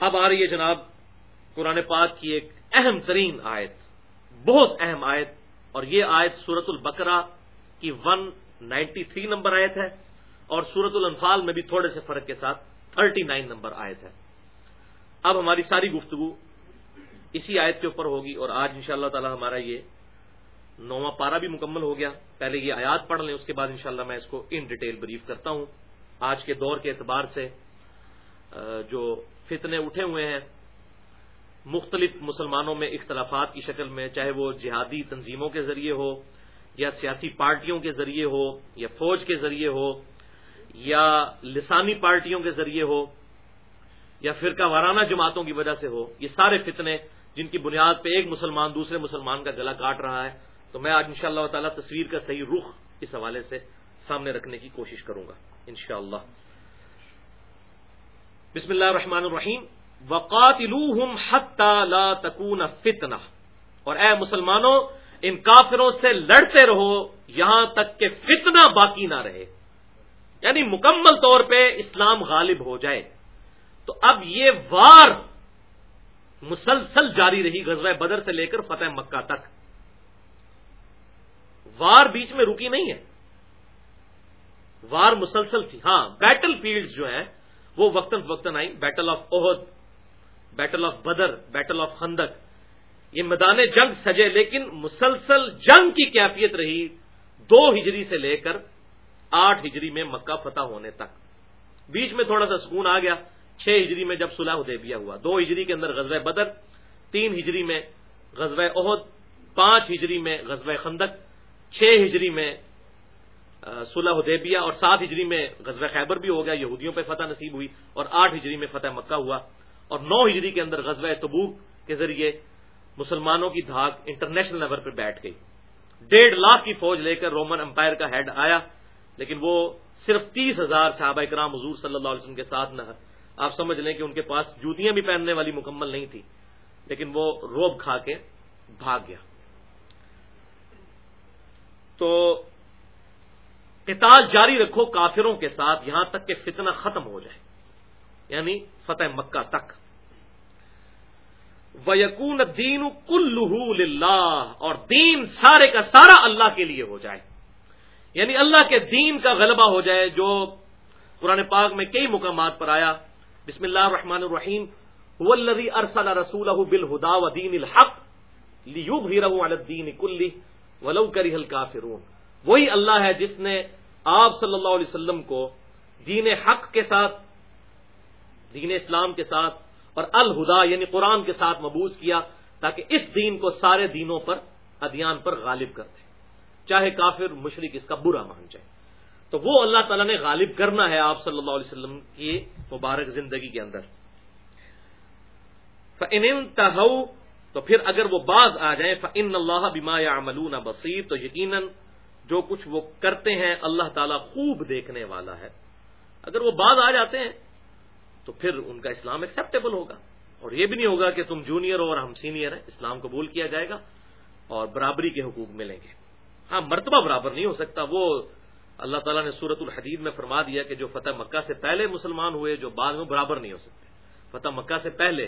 اب آ رہی ہے جناب قرآن پاک کی ایک اہم ترین آیت، بہت اہم آیت، اور یہ آیت سورت البقرہ کی ون نائنٹی تھری نمبر آیت ہے، اور سورت الانفال میں بھی تھوڑے سے فرق کے ساتھ تھرٹی نائن نمبر آیت ہے۔ اب ہماری ساری گفتگو اسی آیت کے اوپر ہوگی، اور آج ان شاء اللہ تعالی ہمارا یہ نواں پارا بھی مکمل ہو گیا۔ پہلے یہ آیات پڑھ لیں، اس کے بعد انشاءاللہ میں اس کو ان ڈیٹیل بریف کرتا ہوں۔ آج کے دور کے اعتبار سے جو فتنے اٹھے ہوئے ہیں۔ مختلف مسلمانوں میں اختلافات کی شکل میں، چاہے وہ جہادی تنظیموں کے ذریعے ہو، یا سیاسی پارٹیوں کے ذریعے ہو، یا فوج کے ذریعے ہو، یا لسانی پارٹیوں کے ذریعے ہو، یا فرقہ وارانہ جماعتوں کی وجہ سے ہو، یہ سارے فتنے جن کی بنیاد پہ ایک مسلمان دوسرے مسلمان کا گلا کاٹ رہا ہے، تو میں آج ان شاء اللہ تعالی تصویر کا صحیح رخ اس حوالے سے سامنے رکھنے کی کوشش کروں گا ان شاء اللہ بسم اللہ الرحمن الرحیم. وقات لا تکون فتنہ. اور اے مسلمانوں، ان کافروں سے لڑتے رہو، یہاں تک کہ فتنہ باقی نہ رہے. یعنی مکمل طور پہ اسلام غالب ہو جائے. تو اب یہ وار مسلسل جاری رہی غزوہ بدر سے لے کر فتح مکہ تک. وار بیچ میں رکی نہیں ہے. وار مسلسل تھی. ہاں بیٹل فیلڈ جو ہیں وہ وقتاً فوقتاً آئی بیٹل آف عہد battle of Badr battle of خندق یہ میدان جنگ سجے، لیکن مسلسل جنگ کی کیفیت رہی دو ہجری سے لے کر آٹھ ہجری میں مکہ فتح ہونے تک۔ بیچ میں تھوڑا سا سکون آ گیا۔ چھ ہجری میں جب صلح حدیبیہ ہوا، دو ہجری کے اندر غزوہ بدر، تین ہجری میں غزوہ عہد پانچ ہجری میں غزوہ خندق، چھ ہجری میں صلح حدیبیہ اور سات ہجری میں غزوہ خیبر بھی ہو گیا، یہودیوں پہ فتح نصیب ہوئی اور آٹھ ہجری میں فتح مکہ ہوا اور نو ہجری کے اندر غزوہ تبوک کے ذریعے مسلمانوں کی دھاک انٹرنیشنل لیول پہ بیٹھ گئی۔ ڈیڑھ لاکھ کی فوج لے کر رومن امپائر کا ہیڈ آیا، لیکن وہ صرف تیس ہزار صحابہ کرام حضور صلی اللہ علیہ وسلم کے ساتھ نہ آپ سمجھ لیں کہ ان کے پاس جوتیاں بھی پہننے والی مکمل نہیں تھی، لیکن وہ روب کھا کے بھاگ گیا۔ تو قتال جاری رکھو کافروں کے ساتھ، یہاں تک کہ فتنہ ختم ہو جائے۔ یعنی فتح مکہ تک۔ ویکون دین کل اور دین سارے کا سارا اللہ کے لیے ہو جائے۔ یعنی اللہ کے دین کا غلبہ ہو جائے، جو قرآن پاک میں کئی مقامات پر آیا۔ بسم اللہ الرحمن الرحیم۔ ارسل رسول بالہدا و دین الحق الدین کلی ولو کری الکافرون۔ وہی اللہ ہے جس نے آپ صلی اللہ علیہ وسلم کو دین حق کے ساتھ، دین اسلام کے ساتھ اور الہدا یعنی قرآن کے ساتھ مبوض کیا تاکہ اس دین کو سارے دینوں پر، ادیان پر غالب کر دے۔ چاہے کافر مشرق اس کا برا مان جائے۔ تو وہ اللہ تعالیٰ نے غالب کرنا ہے آپ صلی اللہ علیہ وسلم کی مبارک زندگی کے اندر۔ تو پھر اگر وہ باز آ جائیں فن اللہ بیما یا بصیر تو یقیناً جو کچھ وہ کرتے ہیں اللہ تعالیٰ خوب دیکھنے والا ہے۔ اگر وہ باز آ جاتے ہیں، تو پھر ان کا اسلام ایکسیپٹیبل ہوگا۔ اور یہ بھی نہیں ہوگا کہ تم جونیئر ہو اور ہم سینئر ہیں۔ اسلام قبول کیا جائے گا اور برابری کے حقوق ملیں گے۔ ہاں مرتبہ برابر نہیں ہو سکتا۔ وہ اللہ تعالیٰ نے سورت الحدید میں فرما دیا کہ جو فتح مکہ سے پہلے مسلمان ہوئے، جو بعد میں برابر نہیں ہو سکتے۔ فتح مکہ سے پہلے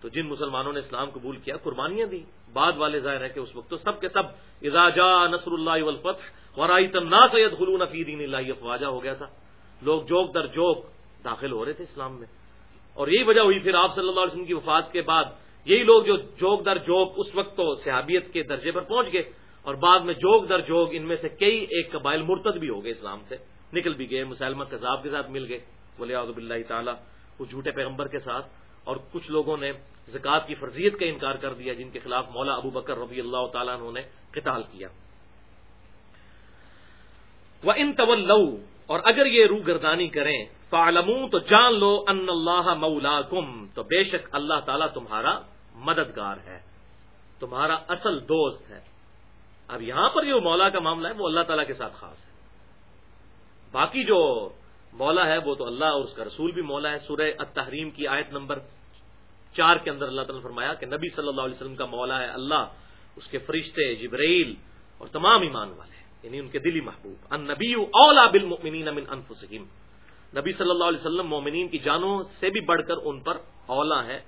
تو جن مسلمانوں نے اسلام قبول کیا، قربانیاں دی بعد والے ظاہر ہے کہ اس وقت تو سب کے سب اراجا نصر اللہ والفتح ورائی تمنا سید خلون فیدین اللہ افواجہ ہو گیا تھا۔ لوگ جوک در جوک داخل ہو رہے تھے اسلام میں۔ اور یہی وجہ ہوئی پھر آپ صلی اللہ علیہ وسلم کی وفات کے بعد، یہی لوگ جو جوک در جوک اس وقت تو صحابیت کے درجے پر پہنچ گئے اور بعد میں جوگ در جوگ ان میں سے کئی ایک قبائل مرتد بھی ہو گئے اسلام سے۔ نکل بھی گئے، مسلمہ کذاب کے ساتھ مل گئے۔ بولے آزب اللہ تعالیٰ، وہ جھوٹے پیغمبر کے ساتھ اور کچھ لوگوں نے زکوٰۃ کی فرضیت کا انکار کر دیا جن کے خلاف مولا ابو بکر رضی اللہ تعالیٰ نے قتال کیا۔ وہ ان طول اور اگر یہ روح گردانی کریں فعلم تو جان لو ان اللہ مولا تو بے شک اللہ تعالیٰ تمہارا مددگار ہے، تمہارا اصل دوست ہے۔ اب یہاں پر جو مولا کا معاملہ ہے، وہ اللہ تعالیٰ کے ساتھ خاص ہے۔ باقی جو مولا ہے، وہ تو اللہ اور اس کا رسول بھی مولا ہے، سورہ التحریم کی آیت نمبر چار کے اندر اللہ تعالیٰ نے فرمایا کہ نبی صلی اللہ علیہ وسلم کا مولا ہے اللہ، اس کے فرشتے جبرائیل اور تمام ایمان والے یعنی ان کے دلی محبوب۔ ان نبی اولا بل من انفسہم۔ نبی صلی اللہ علیہ وسلم مومنین کی جانوں سے بھی بڑھ کر ان پر اولا ہے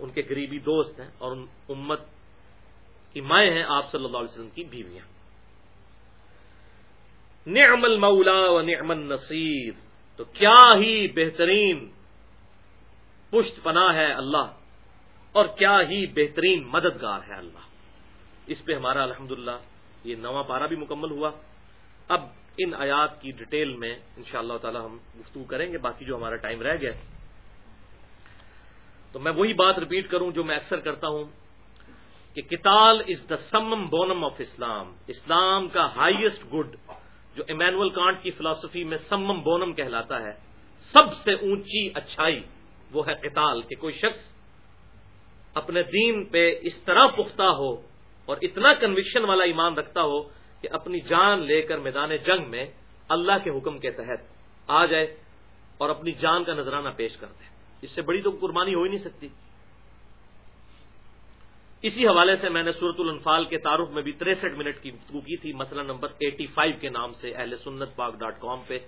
ان کے غریبی دوست ہیں اور ان امت کی مائیں ہیں آپ صلی اللہ علیہ وسلم کی بیویاں۔ نعم المولا و نعم النصیر۔ تو کیا ہی بہترین پشت پناہ ہے اللہ۔ اور کیا ہی بہترین مددگار ہے اللہ۔ اس پہ ہمارا الحمدللہ یہ نواں پارا بھی مکمل ہوا۔ اب ان آیات کی ڈیٹیل میں ان شاء اللہ تعالی ہم گفتگو کریں گے، باقی جو ہمارا ٹائم رہ گیا۔ تو میں وہی بات ریپیٹ کروں جو میں اکثر کرتا ہوں کہ کتال از دا سمم بونم آف اسلام اسلام کا ہائیسٹ گڈ جو ایمینول کانٹ کی فلاسفی میں سمم بونم کہلاتا ہے، سب سے اونچی اچھائی وہ ہے قتال، کہ کوئی شخص اپنے دین پہ اس طرح پختہ ہو اور اتنا کنوکشن والا ایمان رکھتا ہو کہ اپنی جان لے کر میدان جنگ میں اللہ کے حکم کے تحت آ جائے اور اپنی جان کا نذرانہ پیش کر دے۔ اس سے بڑی تو قربانی ہو ہی نہیں سکتی۔ اسی حوالے سے میں نے سورت الانفال کے تعارف میں بھی تریسٹھ منٹ کی گفتگو کی تھی، مسئلہ نمبر ایٹی فائیو کے نام سے اہل سنت پاک ڈاٹ کام پہ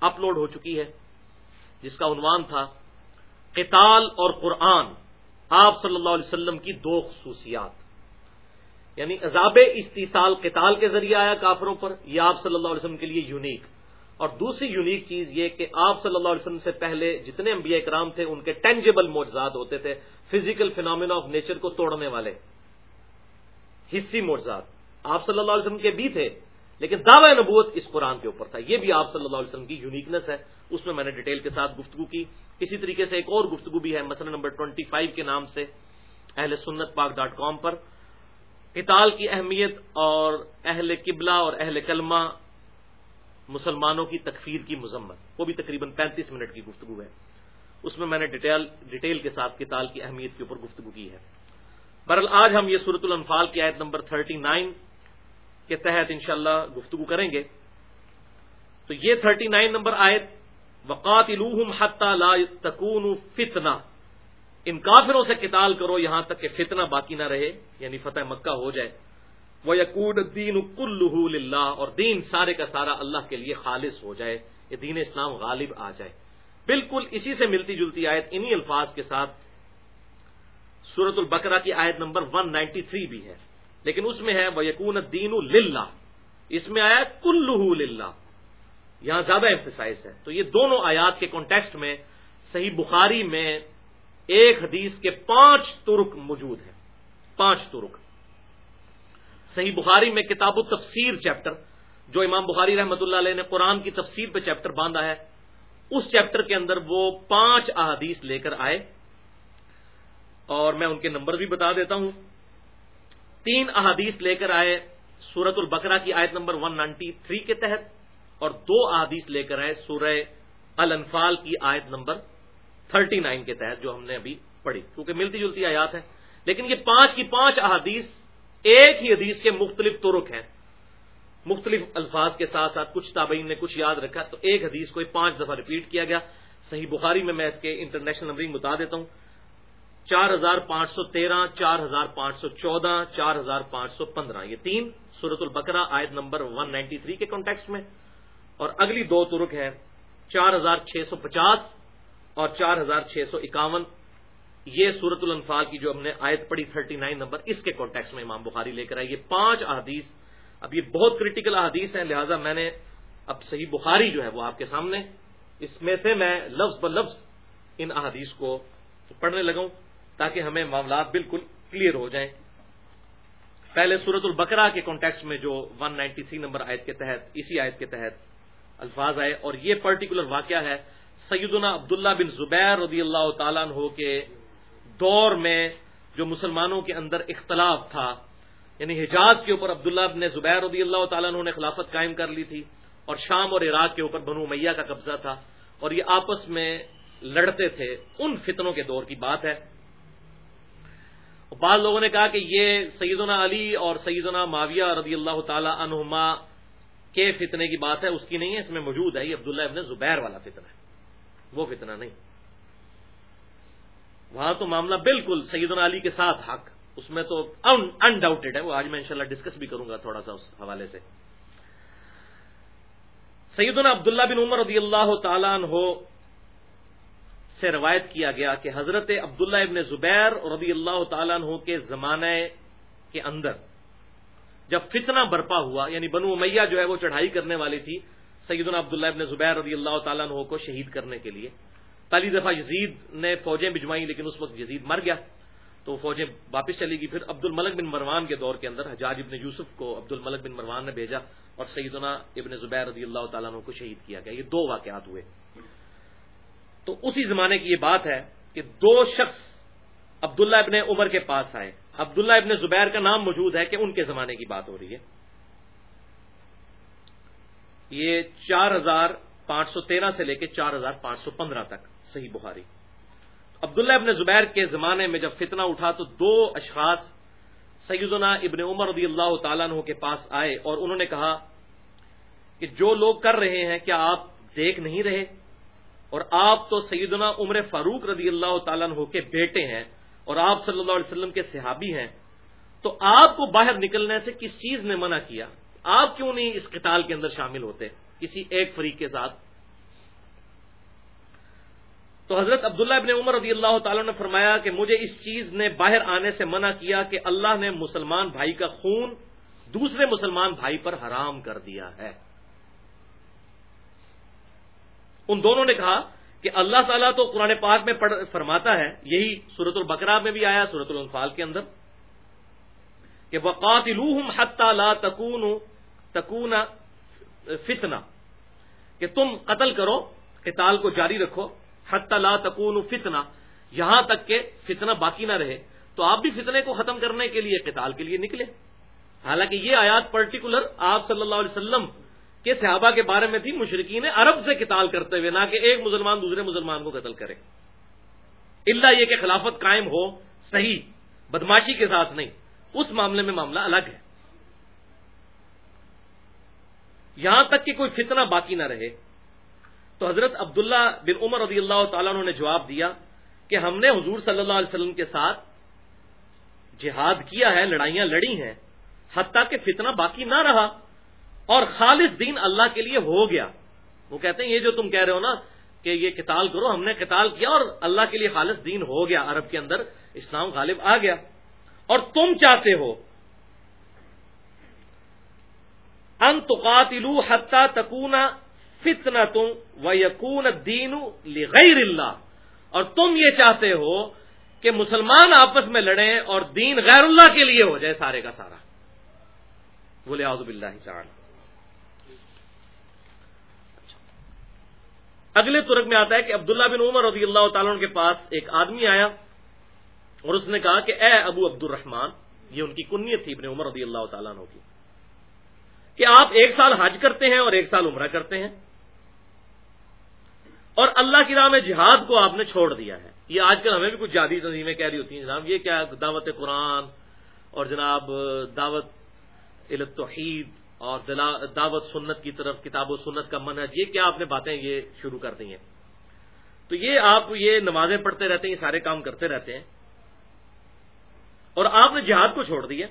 اپلوڈ ہو چکی ہے، جس کا عنوان تھا قتال اور قرآن۔ آپ صلی اللہ علیہ وسلم کی دو خصوصیات۔ یعنی عذاب استحصال قتال کے ذریعے آیا کافروں پر، یہ آپ صلی اللہ علیہ وسلم کے لیے یونیک۔ اور دوسری یونیک چیز یہ کہ آپ صلی اللہ علیہ وسلم سے پہلے جتنے انبیاء اکرام تھے، ان کے ٹینجیبل موجزات ہوتے تھے فزیکل فینومینا آف نیچر کو توڑنے والے، حصی موجزات آپ صلی اللہ علیہ وسلم کے بھی تھے لیکن دعوی نبوت اس قرآن کے اوپر تھا۔ یہ بھی آپ صلی اللہ علیہ وسلم کی یونیکنس ہے۔ اس میں میں نے ڈیٹیل کے ساتھ گفتگو کی۔ اسی طریقے سے ایک اور گفتگو بھی ہے مسئلہ نمبر ٹوئنٹی فائیو کے نام سے، اہل سنت پاک ڈاٹ کام پر۔ قتال کی اہمیت اور اہل قبلہ اور اہل کلمہ مسلمانوں کی تکفیر کی مذمت۔ وہ بھی تقریباً پینتیس منٹ کی گفتگو ہے۔ اس میں میں نے ڈیٹیل ڈیٹیل کے ساتھ قتال کی اہمیت کے اوپر گفتگو کی ہے۔ برل آج ہم یہ صورت الانفال کی آیت نمبر تھرٹی نائن کے تحت انشاءاللہ گفتگو کریں گے۔ تو یہ تھرٹی نائن نمبر آیت وقات لا تکون فتنا ان کافروں سے قتال کرو یہاں تک کہ فتنہ باقی نہ رہے یعنی فتح مکہ ہو جائے۔ وہ یقون دین کل اور دین سارے کا سارا اللہ کے لیے خالص ہو جائے، یہ دین اسلام غالب آ جائے۔ بالکل اسی سے ملتی جلتی آیت، انہی الفاظ کے ساتھ سورت البقرہ کی آیت نمبر 193 بھی ہے۔ لیکن اس میں ہے وہ یقون دین للہ اس میں آیا کلو للہ یہاں زیادہ ایمفسائز ہے۔ تو یہ دونوں آیات کے کانٹیکسٹ میں صحیح بخاری میں ایک حدیث کے پانچ ترک موجود ہیں۔ پانچ ترک صحیح بخاری میں کتاب و تفسیر چیپٹر جو امام بخاری رحمۃ اللہ علیہ نے قرآن کی تفسیر پہ چیپٹر باندھا ہے، اس چیپٹر کے اندر وہ پانچ احادیث لے کر آئے۔ اور میں ان کے نمبر بھی بتا دیتا ہوں۔ تین احادیث لے کر آئے سورت البقرہ کی آیت نمبر 193 کے تحت اور دو احادیث لے کر آئے سورہ الانفال کی آیت نمبر 39 کے تحت جو ہم نے ابھی پڑھی۔ کیونکہ ملتی جلتی آیات ہیں۔ لیکن یہ پانچ کی پانچ احادیث ایک ہی حدیث کے مختلف ترک ہیں۔ مختلف الفاظ کے ساتھ ساتھ کچھ تابعین نے کچھ یاد رکھا تو ایک حدیث کو پانچ دفعہ ریپیٹ کیا گیا۔ صحیح بخاری میں میں اس کے انٹرنیشنل نمبرنگ بتا دیتا ہوں۔ چار ہزار پانچ سو تیرہ، چار ہزار پانچ سو چودہ، چار ہزار پانچ سو پندرہ۔ یہ تین سورت البقرہ آیت نمبر ون نائنٹی تھری کے کانٹیکس میں۔ اور اگلی دو ترک ہیں، چار ہزار چھ سو پچاس اور چار ہزار چھ سو اکاون۔ یہ سورت الانفال کی جو ہم نے آیت پڑھی تھرٹی نائن نمبر، اس کے کانٹیکس میں امام بخاری لے کر آئے یہ پانچ احادیث، اب یہ بہت کریٹیکل احادیث ہیں، لہٰذا میں نے اب صحیح بخاری جو ہے وہ آپ کے سامنے۔ اس میں سے میں لفظ ب لفظ ان احادیث کو پڑھنے لگاؤں تاکہ ہمیں معاملات بالکل کلیئر ہو جائیں۔ پہلے سورت البقرہ کے کانٹیکس میں جو 193 نمبر آیت کے تحت، اسی آیت کے تحت الفاظ آئے اور یہ پرٹیکولر واقعہ ہے سیدنا عبداللہ بن زبیر رضی اللہ تعالیٰ عنہ کے دور میں جو مسلمانوں کے اندر اختلاف تھا۔ یعنی حجاز کے اوپر عبداللہ بن زبیر رضی اللہ تعالیٰ عنہ نے خلافت قائم کر لی تھی اور شام اور عراق کے اوپر بنو میاں کا قبضہ تھا اور یہ آپس میں لڑتے تھے۔ ان فتنوں کے دور کی بات ہے۔ بعض لوگوں نے کہا کہ یہ سیدنا علی اور سیدنا معاویہ رضی اللہ تعالی عنہما کے فتنے کی بات ہے، اس کی نہیں ہے، اس میں موجود ہے، یہ عبداللہ ابن زبیر والا فتنہ ہے۔ وہ فتنہ نہیں۔ وہاں تو معاملہ بالکل سیدنا علی کے ساتھ حق۔ اس میں تو انڈاؤٹیڈ ہے۔ وہ آج میں انشاءاللہ ڈسکس بھی کروں گا تھوڑا سا اس حوالے سے۔ سیدنا عبداللہ بن عمر رضی اللہ تعالیٰ عنہ سے روایت کیا گیا کہ حضرت عبداللہ ابن زبیر رضی اللہ تعالیٰ عنہ کے زمانے کے اندر جب فتنہ برپا ہوا یعنی بنو امیہ جو ہے وہ چڑھائی کرنے والی تھی سیدنا عبداللہ ابن زبیر رضی اللہ تعالیٰ عنہ کو شہید کرنے کے لیے۔ پہلی دفعہ یزید نے فوجیں بھجوائیں لیکن اس وقت یزید مر گیا۔ تو فوجیں واپس چلی گئی۔ پھر عبد الملک بن مروان کے دور کے اندر حجاج ابن یوسف کو عبد الملک بن مروان نے بھیجا اور سیدنا ابن زبیر رضی اللہ تعالیٰ عنہ کو شہید کیا گیا۔ یہ دو واقعات ہوئے۔ تو اسی زمانے کی یہ بات ہے کہ دو شخص عبداللہ ابن عمر کے پاس آئے۔ عبداللہ ابن زبیر کا نام موجود ہے کہ ان کے زمانے کی بات ہو رہی ہے۔ یہ چار ہزار پانچ سو تیرہ سے لے کے چار ہزار پانچ سو پندرہ تک، صحیح بخاری۔ عبداللہ ابن زبیر کے زمانے میں جب فتنہ اٹھا تو دو اشخاص سیدنا ابن عمر رضی اللہ تعالیٰ عنہ کے پاس آئے اور انہوں نے کہا کہ جو لوگ کر رہے ہیں، کیا آپ دیکھ نہیں رہے؟ اور آپ تو سیدنا عمر فاروق رضی اللہ تعالیٰ عنہ کے بیٹے ہیں اور آپ صلی اللہ علیہ وسلم کے صحابی ہیں، تو آپ کو باہر نکلنے سے کس چیز نے منع کیا؟ آپ کیوں نہیں اس قتال کے اندر شامل ہوتے؟ کسی ایک فریق کے ساتھ؟ تو حضرت عبداللہ ابن عمر رضی اللہ تعالیٰ نے فرمایا کہ مجھے اس چیز نے باہر آنے سے منع کیا کہ اللہ نے مسلمان بھائی کا خون دوسرے مسلمان بھائی پر حرام کر دیا ہے۔ ان دونوں نے کہا کہ اللہ تعالیٰ تو قرآن پاک میں فرماتا ہے، یہی سورت البقرہ میں بھی آیا سورت الانفال کے اندر، کہ وقات لا تکون تکون فتنا کہ تم قتل کرو، قتال کو جاری رکھو لا تکون فتنا یہاں تک کہ فتنہ باقی نہ رہے۔ تو آپ بھی فتنے کو ختم کرنے کے لیے، قتال کے لیے نکلے۔ حالانکہ یہ آیات پرٹیکولر آپ صلی اللہ علیہ وسلم کے صحابہ کے بارے میں تھی مشرقین عرب سے قتال کرتے ہوئے، نہ کہ ایک مسلمان دوسرے مسلمان کو قتل کرے۔ اللہ یہ کہ خلافت قائم ہو، صحیح، بدماشی کے ساتھ نہیں۔ اس معاملے میں معاملہ الگ ہے۔ یہاں تک کہ کوئی فتنہ باقی نہ رہے۔ تو حضرت عبداللہ بن عمر رضی اللہ تعالیٰ نے جواب دیا کہ ہم نے حضور صلی اللہ علیہ وسلم کے ساتھ جہاد کیا ہے، لڑائیاں لڑی ہیں، حتیٰ کہ فتنہ باقی نہ رہا۔ اور خالص دین اللہ کے لیے ہو گیا۔ وہ کہتے ہیں، یہ جو تم کہہ رہے ہو نا کہ یہ قتال کرو، ہم نے قتال کیا اور اللہ کے لیے خالص دین ہو گیا، عرب کے اندر اسلام غالب آ گیا۔ اور تم چاہتے ہو، ان تقاتلو حتہ تکونا فتنا تم و یقون دین غیر اللہ۔ اور تم یہ چاہتے ہو کہ مسلمان آپس میں لڑیں اور دین غیر اللہ کے لیے ہو جائے سارے کا سارا۔ بولے آزب اللہ چان اگلے ترک میں آتا ہے کہ عبداللہ بن عمر رضی اللہ تعالیٰ کے پاس ایک آدمی آیا اور اس نے کہا کہ اے ابو عبد الرحمان یہ ان کی کنیت تھی ابن عمر رضی اللہ تعالیٰ عنہ کی، کہ آپ ایک سال حج کرتے ہیں اور ایک سال عمرہ کرتے ہیں۔ اور اللہ کی راہ میں جہاد کو آپ نے چھوڑ دیا ہے۔ یہ آج کل ہمیں بھی کچھ جادی تنظیمیں کہہ رہی ہوتی ہیں، جناب، یہ کیا دعوت قرآن اور جناب دعوت التوحید اور دعوت سنت کی طرف، کتاب و سنت کا من یہ کیا آپ نے باتیں یہ شروع کر دی ہیں؟ تو یہ آپ یہ نمازیں پڑھتے رہتے ہیں، یہ سارے کام کرتے رہتے ہیں۔ اور آپ نے جہاد کو چھوڑ دیا۔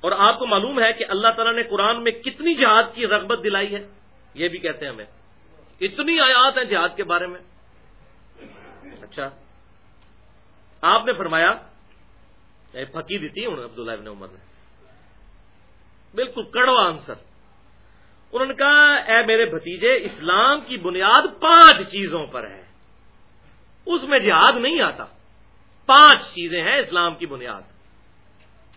اور آپ کو معلوم ہے کہ اللہ تعالیٰ نے قرآن میں کتنی جہاد کی رغبت دلائی ہے۔ یہ بھی کہتے ہیں ہمیں۔ اتنی آیات ہیں جہاد کے بارے میں۔ اچھا۔ آپ نے فرمایا پھکی دی تھی عبداللہ ابن عمر نے۔ بالکل کڑوا آنسر۔ انہوں نے کہا، اے میرے بھتیجے، اسلام کی بنیاد پانچ چیزوں پر ہے۔ اس میں جہاد نہیں آتا۔ پانچ چیزیں ہیں اسلام کی بنیاد۔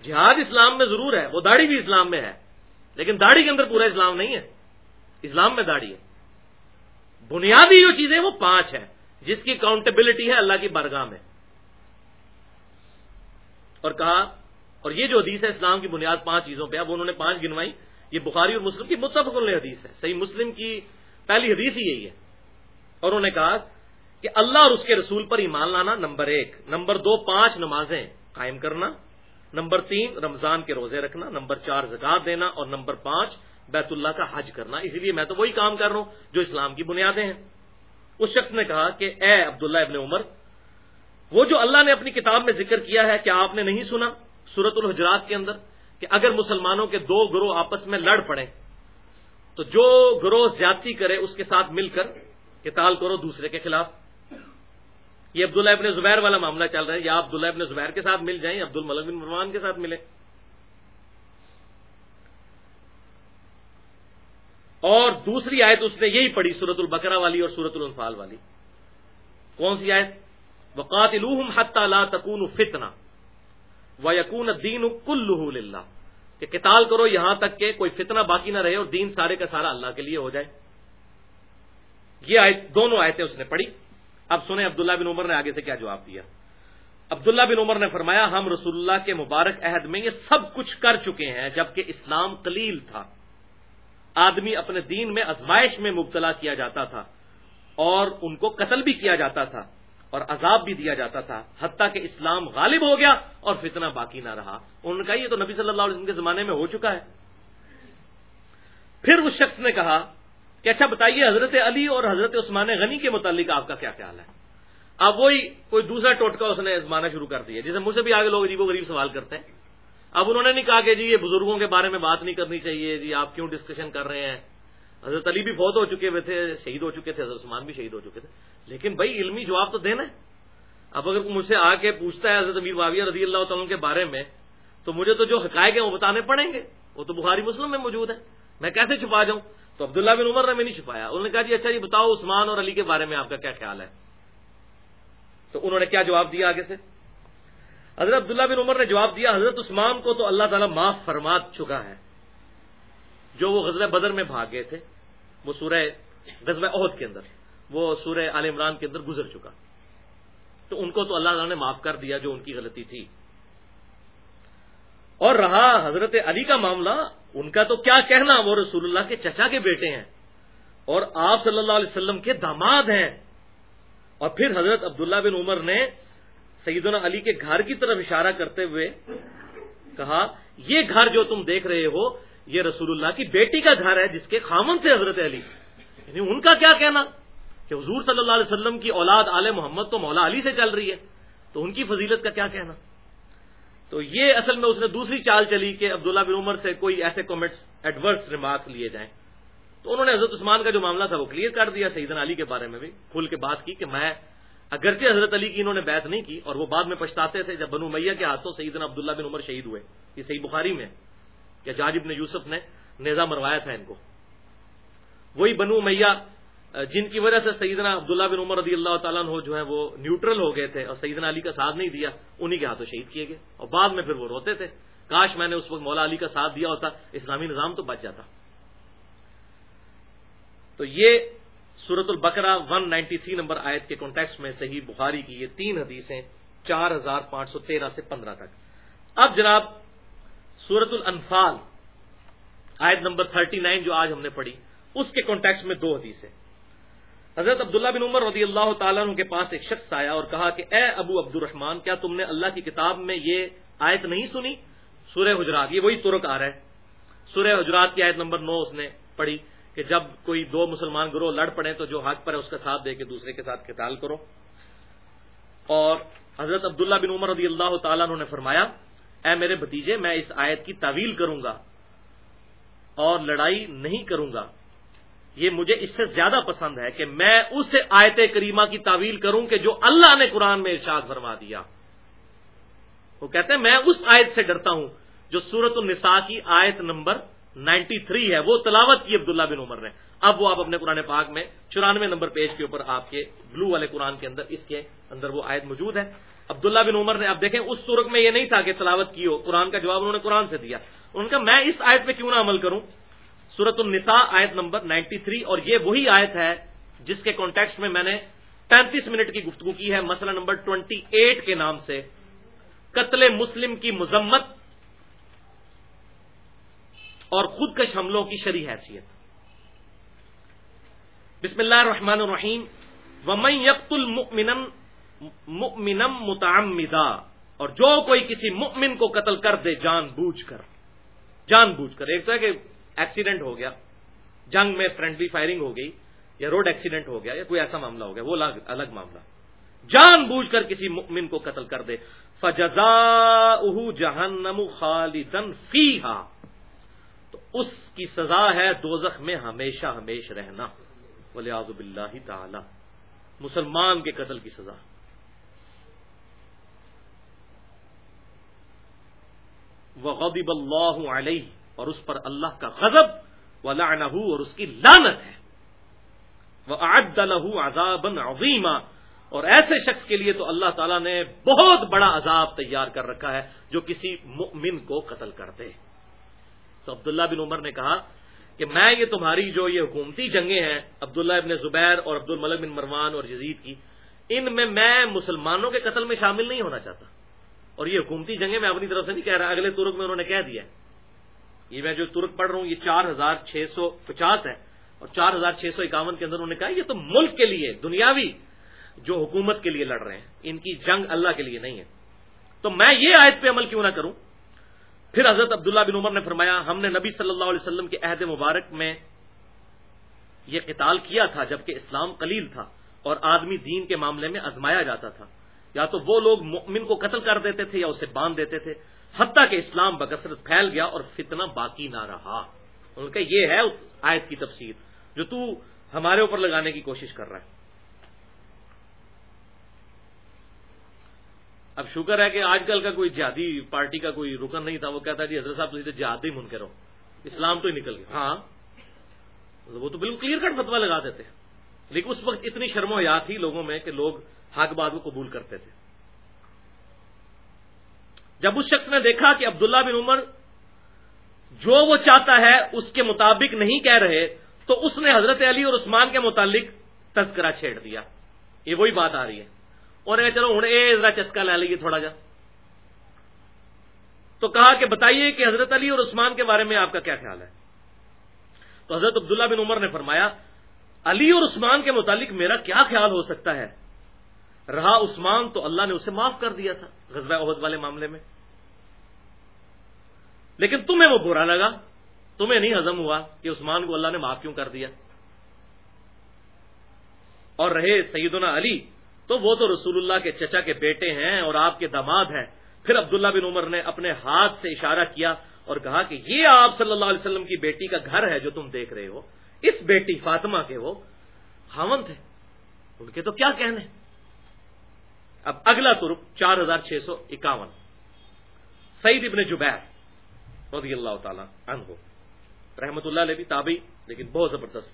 جہاد اسلام میں ضرور ہے، وہ داڑھی بھی اسلام میں ہے، لیکن داڑھی کے اندر پورا اسلام نہیں ہے۔ اسلام میں داڑھی ہے۔ بنیادی جو چیزیں وہ پانچ ہیں، جس کی اکاؤنٹیبلٹی ہے اللہ کی برگاہ میں۔ اور کہا اور یہ جو حدیث ہے اسلام کی بنیاد پانچ چیزوں پہ، اب انہوں نے پانچ گنوائی، یہ بخاری اور مسلم کی متفق حدیث ہے۔ صحیح مسلم کی پہلی حدیث ہی یہی ہے۔ اور انہوں نے کہا کہ اللہ اور اس کے رسول پر ایمان لانا نمبر ایک، نمبر دو، پانچ نمازیں قائم کرنا، نمبر تین، رمضان کے روزے رکھنا، نمبر چار، زکات دینا، اور نمبر پانچ، بیت اللہ کا حج کرنا۔ اسی لیے میں تو وہی کام کر رہا ہوں جو اسلام کی بنیادیں ہیں۔ اس شخص نے کہا کہ، اے عبداللہ ابن عمر، وہ جو اللہ نے اپنی کتاب میں ذکر کیا ہے، کیا آپ نے نہیں سنا؟ سورت الحجرات کے اندر کہ اگر مسلمانوں کے دو گروہ آپس میں لڑ پڑے، تو جو گروہ زیادتی کرے اس کے ساتھ مل کر کتال کرو دوسرے کے خلاف۔ یہ عبداللہ ابن زبیر والا معاملہ چل رہا ہے، یا عبداللہ ابن زبیر کے ساتھ مل جائیں عبد الملک بن مروان کے ساتھ ملے اور دوسری آیت اس نے یہی پڑھی سورت البکرا والی اور سورت الانفال والی۔ کون سی آیت؟ وقات الوحم حت لا تکون فتنا و یقون دین کل کہ کتال کرو یہاں تک کہ کوئی فتنہ باقی نہ رہے اور دین سارے کا سارا اللہ کے لیے ہو جائے۔ یہ آیت دونوں آیتیں اس نے پڑھی۔ اب سنیں عبداللہ بن عمر نے آگے سے کیا جواب دیا۔ عبداللہ بن عمر نے فرمایا، ہم رسول اللہ کے مبارک عہد میں یہ سب کچھ کر چکے ہیں جبکہ اسلام قلیل تھا۔ آدمی اپنے دین میں ازمائش میں مبتلا کیا جاتا تھا اور ان کو قتل بھی کیا جاتا تھا۔ اور عذاب بھی دیا جاتا تھا، حتیٰ کہ اسلام غالب ہو گیا اور فتنہ باقی نہ رہا۔ انہوں نے کہا یہ تو نبی صلی اللہ علیہ وسلم کے زمانے میں ہو چکا ہے۔ پھر اس شخص نے کہا کہ اچھا بتائیے حضرت علی اور حضرت عثمان غنی کے متعلق آپ کا کیا خیال ہے؟ اب وہی کوئی دوسرا ٹوٹکا اس نے مانا شروع کر دیا جسے مجھ سے بھی آگے لوگ عجیب و غریب سوال کرتے ہیں۔ اب انہوں نے نہیں کہا کہ جی یہ بزرگوں کے بارے میں بات نہیں کرنی چاہیے جی آپ کیوں ڈسکشن کر رہے ہیں؟ حضرت علی بھی فوت ہو چکے ہوئے تھے، شہید ہو چکے تھے، حضرت عثمان بھی شہید ہو چکے تھے۔ لیکن بھائی، علمی جواب تو دینا ہے۔ اب اگر مجھ سے آ کے پوچھتا ہے حضرت امیر معاویہ رضی اللہ تعالیٰ کے بارے میں، تو مجھے تو جو حقائق ہیں وہ بتانے پڑیں گے۔ وہ تو بخاری مسلم میں موجود ہے میں کیسے چھپا جاؤں؟ تو عبداللہ بن عمر نے میں نہیں چھپایا۔ انہوں نے کہا جی اچھا جی بتاؤ عثمان اور علی کے بارے میں آپ کا کیا خیال ہے۔ تو انہوں نے کیا جواب دیا آگے سے؟ حضرت عبداللہ بن عمر نے جواب دیا، حضرت عثمان کو تو اللہ تعالیٰ معاف فرما چکا ہے۔ جو وہ غزل بدر میں بھاگ گئے تھے۔ وہ سورہ غزب عہد کے اندر، وہ سورہ عال عمران کے اندر گزر چکا۔ تو ان کو تو اللہ تعالیٰ نے معاف کر دیا جو ان کی غلطی تھی۔ اور رہا حضرت علی کا معاملہ، ان کا تو کیا کہنا، وہ رسول اللہ کے چچا کے بیٹے ہیں۔ اور آپ صلی اللہ علیہ وسلم کے داماد ہیں۔ اور پھر حضرت عبداللہ بن عمر نے سیدنا علی کے گھر کی طرف اشارہ کرتے ہوئے کہا، یہ گھر جو تم دیکھ رہے ہو یہ رسول اللہ کی بیٹی کا گھر ہے جس کے خامن سے حضرت علی۔ یعنی ان کا کیا کہنا؟ کہ حضور صلی اللہ علیہ وسلم کی اولاد آل محمد تو مولا علی سے چل رہی ہے، تو ان کی فضیلت کا کیا کہنا؟ تو یہ اصل میں اس نے دوسری چال چلی کہ عبداللہ بن عمر سے کوئی ایسے کامنٹس ایڈورس ریمارکس لیے جائیں۔ تو انہوں نے حضرت عثمان کا جو معاملہ تھا وہ کلیئر کر دیا سیدنا علی کے بارے میں بھی، کھل کے بات کی کہ میں اگرچہ حضرت علی کی انہوں نے بیعت نہیں کی اور وہ بعد میں پچھتاتے تھے جب بنو میاں کے ہاتھوں سیدنا عبداللہ بن عمر شہید ہوئے۔ یہ صحیح بخاری میں ہے۔ کہ جاجب نے یوسف نے نیزا مروایا تھا ان کو۔ وہی بنو میاں جن کی وجہ سے سیدنا عبداللہ بن عمر رضی اللہ تعالیٰ جو ہے وہ نیوٹرل ہو گئے تھے اور سیدنا علی کا ساتھ نہیں دیا، انہی کے ہاتھوں شہید کیے گئے۔ اور بعد میں پھر وہ روتے تھے۔ کاش میں نے اس وقت مولا علی کا ساتھ دیا ہوتا، اسلامی نظام تو بچ جاتا۔ تو یہ سورت البقرہ 193 نمبر آیت کے کانٹیکس میں صحیح بخاری کی یہ تین حدیثیں چار ہزار پانچ سو تیرہ سے پندرہ تک۔ اب جناب سورت الانفال، آیت نمبر 39 جو آج ہم نے پڑھی، اس کے کانٹیکس میں دو حدیثیں۔ حضرت عبداللہ بن عمر رضی اللہ تعالیٰ عنہ کے پاس ایک شخص آیا اور کہا کہ، اے ابو عبد الرحمان کیا تم نے اللہ کی کتاب میں یہ آیت نہیں سنی؟ سورہ حجرات، یہ وہی ترک آ رہا ہے۔ سورہ حجرات کی آیت نمبر نو اس نے پڑھی کہ جب کوئی دو مسلمان گروہ لڑ پڑے تو جو حق پر ہے اس کا ساتھ دے کے دوسرے کے ساتھ قتال کرو۔ اور حضرت عبداللہ بن عمر رضی اللہ تعالیٰ نے فرمایا اے میرے بھتیجے، میں اس آیت کی تعویل کروں گا اور لڑائی نہیں کروں گا۔ یہ مجھے اس سے زیادہ پسند ہے کہ میں اس آیت کریمہ کی تعویل کروں کہ جو اللہ نے قرآن میں ارشاد فرما دیا۔ وہ کہتے ہیں، میں اس آیت سے ڈرتا ہوں جو سورت النساء کی آیت نمبر نائنٹی تھری ہے۔ وہ تلاوت کی عبداللہ بن عمر نے۔ اب وہ آپ اپنے قرآن پاک میں چورانوے نمبر پیج کے اوپر آپ کے بلو والے قرآن کے اندر، اس کے اندر وہ آیت موجود ہے۔ عبداللہ بن عمر نے، اب دیکھیں، اس صورت میں یہ نہیں تھا کہ تلاوت کی ہو، قرآن کا جواب انہوں نے قرآن سے دیا۔ ان کا، میں اس آیت پہ کیوں نہ عمل کروں؟ سورت النساء آیت نمبر نائنٹی تھری، اور یہ وہی آیت ہے جس کے کانٹیکس میں میں نے پینتیس منٹ کی گفتگو کی ہے، مسئلہ نمبر ٹوینٹی ایٹ کے نام سے۔ قتل مسلم کی مذمت اور خود کش حملوں کی شری حیثیت۔ بسم اللہ الرحمن الرحیم۔ ومن یقت المؤمنم مؤمنم متعمدا۔ اور جو کوئی کسی مؤمن کو قتل کر دے، جان بوجھ کر۔ جان بوجھ کر۔ ایک تو ہے کہ ایکسیڈنٹ ہو گیا۔ جنگ میں فرینڈلی فائرنگ ہو گئی یا روڈ ایکسیڈنٹ ہو گیا یا کوئی ایسا معاملہ ہو گیا، وہ الگ معاملہ۔ جان بوجھ کر کسی مؤمن کو قتل کر دے۔ فجزا جہنم خالدن فیہا اس کی سزا ہے دوزخ میں ہمیشہ ہمیش رہنا۔ ولی آزب اللہ تعالی مسلمان کے قتل کی سزا۔ وہ غبیب اللہ علیہ، اور اس پر اللہ کا غضب و اور اس کی لانت ہے۔ وہ آد عذاب عظیمہ اور ایسے شخص کے لیے تو اللہ تعالیٰ نے بہت بڑا عذاب تیار کر رکھا ہے، جو کسی مؤمن کو قتل کرتے تو عبداللہ بن عمر نے کہا کہ میں یہ تمہاری جو یہ حکومتی جنگیں ہیں، عبداللہ ابن زبیر اور عبد الملک بن مروان اور جزید کی، ان میں میں مسلمانوں کے قتل میں شامل نہیں ہونا چاہتا۔ اور یہ حکومتی جنگیں میں اپنی طرف سے نہیں کہہ رہا، اگلے ترک میں انہوں نے کہہ دیا یہ میں جو ترک پڑھ رہا ہوں، یہ چار ہزار چھ سو پچاس ہے اور چار ہزار چھ سو اکاون کے اندر انہوں نے کہا، یہ تو ملک کے لیے، دنیاوی جو حکومت کے لیے لڑ رہے ہیں، ان کی جنگ اللہ کے لیے نہیں ہے۔ تو میں یہ آیت پہ عمل کیوں نہ کروں؟ پھر حضرت عبداللہ بن عمر نے فرمایا، ہم نے نبی صلی اللہ علیہ وسلم کے عہد مبارک میں یہ قتال کیا تھا جبکہ اسلام قلیل تھا اور آدمی دین کے معاملے میں ازمایا جاتا تھا۔ یا تو وہ لوگ مؤمن کو قتل کر دیتے تھے یا اسے باندھ دیتے تھے، حتیٰ کہ اسلام بکثرت پھیل گیا اور فتنہ باقی نہ رہا۔ ان کا یہ ہے آیت کی تفسیر، جو تو ہمارے اوپر لگانے کی کوشش کر رہا ہے۔ اب شکر ہے کہ آج کل کا کوئی جہادی پارٹی کا کوئی رکن نہیں تھا، وہ کہتا ہے جی حضرت صاحب تو جہاد ہی منکر ہو۔ اسلام تو ہی نکل گیا۔ ہاں۔ وہ تو بالکل کلیئر کٹ فتوا لگا دیتے لیکن اس وقت اتنی شرم و یاد تھی لوگوں میں کہ لوگ حق بات کو قبول کرتے تھے۔ جب اس شخص نے دیکھا کہ عبداللہ بن عمر جو وہ چاہتا ہے اس کے مطابق نہیں کہہ رہے، تو اس نے حضرت علی اور عثمان کے متعلق تذکرہ چھیڑ دیا۔ یہ وہی بات آ رہی ہے۔ اور چلو ہوں، اے ذرا چسکا لے لیے تھوڑا جا۔ تو کہا کہ بتائیے کہ حضرت علی اور عثمان کے بارے میں آپ کا کیا خیال ہے؟ تو حضرت عبداللہ بن عمر نے فرمایا، علی اور عثمان کے متعلق میرا کیا خیال ہو سکتا ہے؟ رہا عثمان تو اللہ نے اسے معاف کر دیا تھا غزب عہد والے معاملے میں۔ لیکن تمہیں وہ برا لگا، تمہیں نہیں ہزم ہوا کہ عثمان کو اللہ نے معاف کیوں کر دیا۔ اور رہے سیدنا علی، تو وہ تو رسول اللہ کے چچا کے بیٹے ہیں اور آپ کے داماد ہیں۔ پھر عبداللہ بن عمر نے اپنے ہاتھ سے اشارہ کیا اور کہا کہ یہ آپ صلی اللہ علیہ وسلم کی بیٹی کا گھر ہے جو تم دیکھ رہے ہو۔ اس بیٹی فاطمہ کے وہ خاون تھے ان کے تو کیا کہنے؟ اب اگلا ترک چار ہزار چھ سو اکاون۔ سعید ابن جبیر رضی اللہ تعالی عنہ۔ رحمت اللہ علیہ بھی تابعی، لیکن بہت زبردست۔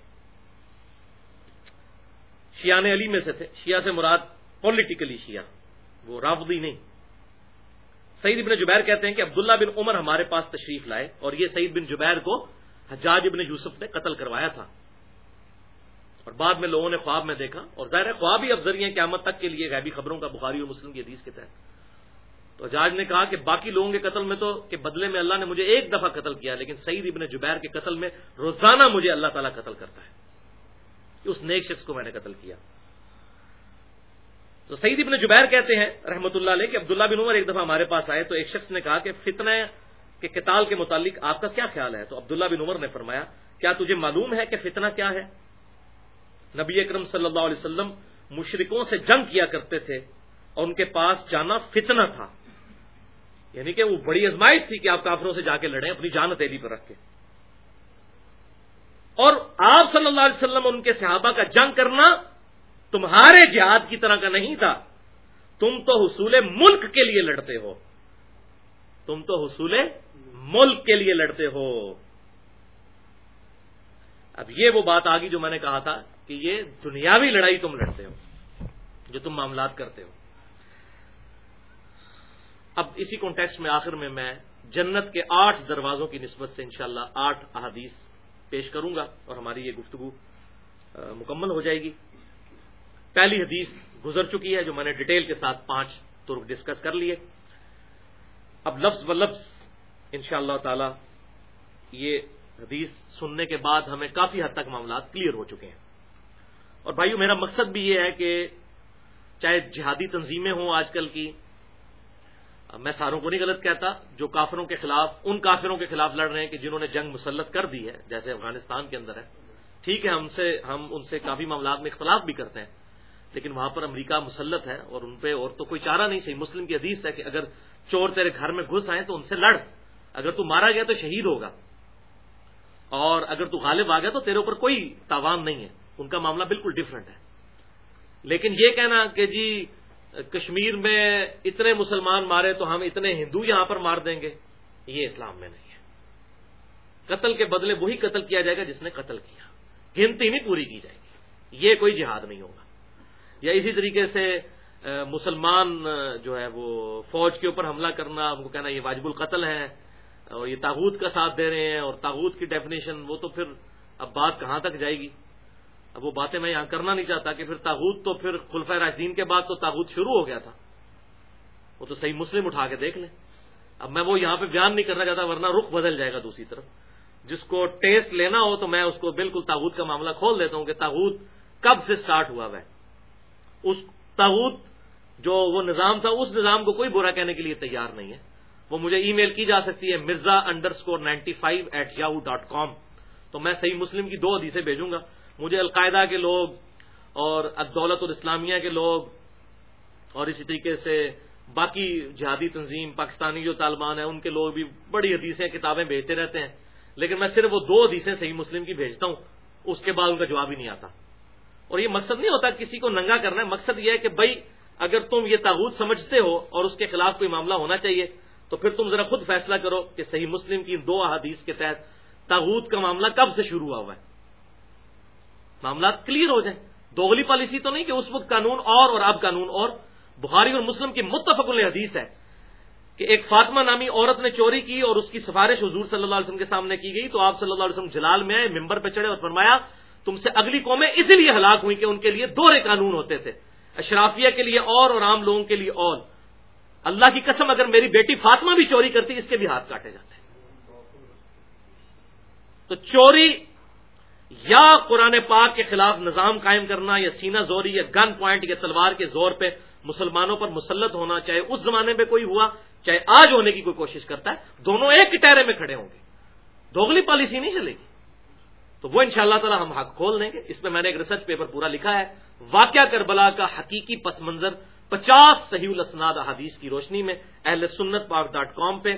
شیان علی میں سے تھے، شیعہ سے مراد پولیٹیکلی شیعہ، وہ رافضی نہیں۔ سعید ابن جبیر کہتے ہیں کہ عبداللہ بن عمر ہمارے پاس تشریف لائے اور یہ سعید بن جبیر کو حجاج ابن یوسف نے قتل کروایا تھا۔ اور بعد میں لوگوں نے خواب میں دیکھا اور ظاہر خواب ہی اب ذریعے قیامت تک کے لیے غیبی خبروں کا بخاری اور مسلم کی حدیث کے تحت۔ تو حجاج نے کہا کہ باقی لوگوں کے قتل میں تو کہ بدلے میں اللہ نے مجھے ایک دفعہ قتل کیا، لیکن سعید ابن جبیر کے قتل میں روزانہ مجھے اللہ تعالیٰ قتل کرتا ہے۔ کہ اس نیک شخص کو میں نے قتل کیا۔ تو سعید ابن جبیر کہتے ہیں رحمت اللہ علیہ کہ عبداللہ بن عمر ایک دفعہ ہمارے پاس آئے تو ایک شخص نے کہا کہ فتنہ کے کتال کے متعلق آپ کا کیا خیال ہے؟ تو عبداللہ بن عمر نے فرمایا، کیا تجھے معلوم ہے کہ فتنہ کیا ہے؟ نبی اکرم صلی اللہ علیہ وسلم مشرکوں سے جنگ کیا کرتے تھے اور ان کے پاس جانا فتنہ تھا۔ یعنی کہ وہ بڑی ازمائش تھی کہ آپ کافروں سے جا کے لڑیں، اپنی جان تیلی پر رکھ کے۔ اور آپ صلی اللہ علیہ وسلم ان کے صحابہ کا جنگ کرنا تمہارے جہاد کی طرح کا نہیں تھا۔ تم تو حصول ملک کے لیے لڑتے ہو۔ تم تو حصول ملک کے لیے لڑتے ہو۔ اب یہ وہ بات آ گئی جو میں نے کہا تھا کہ یہ دنیاوی لڑائی تم لڑتے ہو، جو تم معاملات کرتے ہو۔ اب اسی کانٹیکس میں آخر میں میں جنت کے آٹھ دروازوں کی نسبت سے انشاءاللہ آٹھ احادیث پیش کروں گا اور ہماری یہ گفتگو مکمل ہو جائے گی۔ پہلی حدیث گزر چکی ہے جو میں نے ڈیٹیل کے ساتھ پانچ ترک ڈسکس کر لیے اب لفظ و لفظ ان شاء اللہ تعالی یہ حدیث سننے کے بعد ہمیں کافی حد تک معاملات کلیئر ہو چکے ہیں۔ اور بھائیو، میرا مقصد بھی یہ ہے کہ چاہے جہادی تنظیمیں ہوں آج کل کی، میں ساروں کو نہیں غلط کہتا، جو کافروں کے خلاف، ان کافروں کے خلاف لڑ رہے ہیں کہ جنہوں نے جنگ مسلط کر دی ہے، جیسے افغانستان کے اندر ہے۔ ٹھیک ہے، ہم سے، ہم ان سے کافی معاملات میں اختلاف بھی کرتے ہیں، لیکن وہاں پر امریکہ مسلط ہے اور ان پہ اور تو کوئی چارہ نہیں، صحیح مسلم کی حدیث ہے کہ اگر چور تیرے گھر میں گھس آئے تو ان سے لڑ، اگر تو مارا گیا تو شہید ہوگا، اور اگر تو غالب آ گیا تو تیرے اوپر کوئی تاوان نہیں ہے۔ ان کا معاملہ بالکل ڈفرنٹ ہے۔ لیکن یہ کہنا کہ جی کشمیر میں اتنے مسلمان مارے تو ہم اتنے ہندو یہاں پر مار دیں گے، یہ اسلام میں نہیں ہے۔ قتل کے بدلے وہی قتل کیا جائے گا جس نے قتل کیا۔ گنتی نہیں پوری کی جائے گی۔ یہ کوئی جہاد نہیں ہوگا۔ یا اسی طریقے سے مسلمان جو ہے وہ فوج کے اوپر حملہ کرنا، ہم کو کہنا یہ واجب القتل ہے اور یہ تاغوت کا ساتھ دے رہے ہیں اور تاغوت کی ڈیفینیشن وہ تو پھر اب بات کہاں تک جائے گی؟ اب وہ باتیں میں یہاں کرنا نہیں چاہتا کہ پھر تاغوت تو پھر خلفۂ راجدین کے بعد تو تاغوت شروع ہو گیا تھا۔ وہ تو صحیح مسلم اٹھا کے دیکھ لیں۔ اب میں وہ یہاں پہ بیان نہیں کرنا چاہتا ورنہ رخ بدل جائے گا دوسری طرف۔ جس کو ٹیسٹ لینا ہو تو میں اس کو بالکل تاغوت کا معاملہ کھول دیتا ہوں کہ تاغوت کب سے سٹارٹ ہوا ہے۔ اس تاغوت جو وہ نظام تھا، اس نظام کو کوئی برا کہنے کے لیے تیار نہیں ہے۔ وہ مجھے ای میل کی جا سکتی ہے Mirza underscore ninety five eight Yahoo dot com. تو میں صحیح مسلم کی دو حدیثیں بھیجوں گا۔ مجھے القاعدہ کے لوگ اور دولت الاسلامیہ کے لوگ اور اسی طریقے سے باقی جہادی تنظیم، پاکستانی جو طالبان ہیں، ان کے لوگ بھی بڑی حدیثیں، کتابیں بھیجتے رہتے ہیں۔ لیکن میں صرف وہ دو حدیثیں صحیح مسلم کی بھیجتا ہوں، اس کے بعد ان کا جواب ہی نہیں آتا۔ اور یہ مقصد نہیں ہوتا کسی کو ننگا کرنا ہے مقصد یہ ہے کہ بھائی، اگر تم یہ تاغوت سمجھتے ہو اور اس کے خلاف کوئی معاملہ ہونا چاہیے، تو پھر تم ذرا خود فیصلہ کرو کہ صحیح مسلم کی دو احادیث کے تحت تاغوت کا معاملہ کب سے شروع ہوا ہوا ہے۔ معاملات کلیئر ہو جائیں۔ دوغلی پالیسی تو نہیں کہ اس وقت قانون اور اور اب قانون اور۔ بخاری اور مسلم کی متفق حدیث ہے کہ ایک فاطمہ نامی عورت نے چوری کی اور اس کی سفارش حضور صلی اللہ علیہ وسلم کے سامنے کی گئی تو آپ صلی اللہ علیہ وسلم جلال میں آئے ممبر پہ چڑھے اور فرمایا، تم سے اگلی قومیں اسی لیے ہلاک ہوئی کہ ان کے لیے دورے قانون ہوتے تھے۔ اشرافیہ کے لیے اور اور عام لوگوں کے لیے اور۔ اللہ کی قسم، اگر میری بیٹی فاطمہ بھی چوری کرتی، اس کے بھی ہاتھ کاٹے جاتے۔ تو چوری یا قرآن پاک کے خلاف نظام قائم کرنا، یا سینہ زوری، یا گن پوائنٹ، یا تلوار کے زور پہ مسلمانوں پر مسلط ہونا، چاہے اس زمانے میں کوئی ہوا، چاہے آج ہونے کی کوئی کوشش کرتا ہے، دونوں ایک کٹہرے میں کھڑے ہوں گے۔ دوگلی پالیسی نہیں چلے گی۔ تو وہ ان شاء اللہ ہم حق کھول دیں گے۔ اس میں میں نے ایک ریسرچ پیپر پورا لکھا ہے۔ واقعہ کربلا کا حقیقی پس منظر پچاس صحیح الاسناد احادیث کی روشنی میں، اہل سنت پاک ڈاٹ کام پہ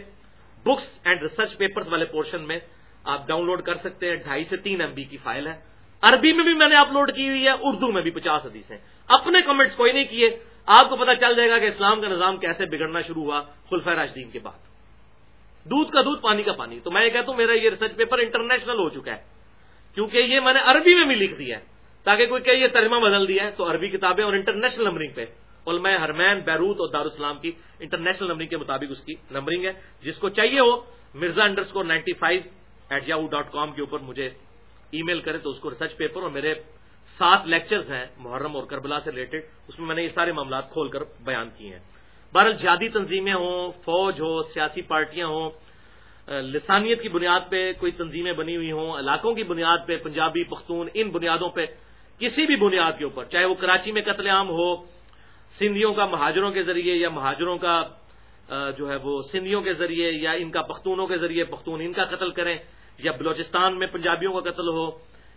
بکس اینڈ ریسرچ پیپر والے پورشن میں آپ ڈاؤن لوڈ کر سکتے ہیں، ڈھائی سے تین ایم بی کی فائل ہے۔ عربی میں بھی میں نے اپلوڈ کی ہوئی ہے، اردو میں بھی پچاس حدیثیں اپنے کمنٹس کوئی نہیں کیے۔ آپ کو پتا چل جائے گا کہ اسلام کا نظام کیسے بگڑنا شروع ہوا خلفہ راشدین کے بعد۔ دودھ کا دودھ، پانی کا پانی۔ تو میں یہ کہتا ہوں، میرا یہ ریسرچ پیپر انٹرنیشنل ہو چکا ہے۔ کیونکہ یہ میں نے عربی میں بھی لکھ دیا ہے۔ تاکہ کوئی کہ یہ ترجمہ بدل دیا ہے۔ تو عربی کتابیں اور انٹرنیشنل نمبرنگ پہ۔ علماء ہرمین بیروت اور دارالسلام کی انٹرنیشنل نمبرنگ کے مطابق اس کی نمبرنگ ہے۔ جس کو چاہیے ہو، Mirza underscore ninety five eight Yahoo dot com کے اوپر مجھے ای میل کرے تو اس کو ریسرچ پیپر اور میرے سات لیکچرز ہیں محرم اور کربلا سے ریلیٹڈ اس میں میں نے یہ سارے معاملات کھول کر بیان کیے ہیں۔ بہرحال جہادی تنظیمیں ہوں، فوج ہو، سیاسی پارٹیاں ہوں، لسانیت کی بنیاد پہ کوئی تنظیمیں بنی ہوئی ہوں، علاقوں کی بنیاد پہ، پنجابی، پختون، ان بنیادوں پہ کسی بھی بنیاد کے اوپر، چاہے وہ کراچی میں قتل عام ہو، سندھیوں کا مہاجروں کے ذریعے یا مہاجروں کا جو ہے وہ سندھیوں کے ذریعے یا ان کا پختونوں کے ذریعے پختون ان کا قتل کریں یا بلوچستان میں پنجابیوں کا قتل ہو،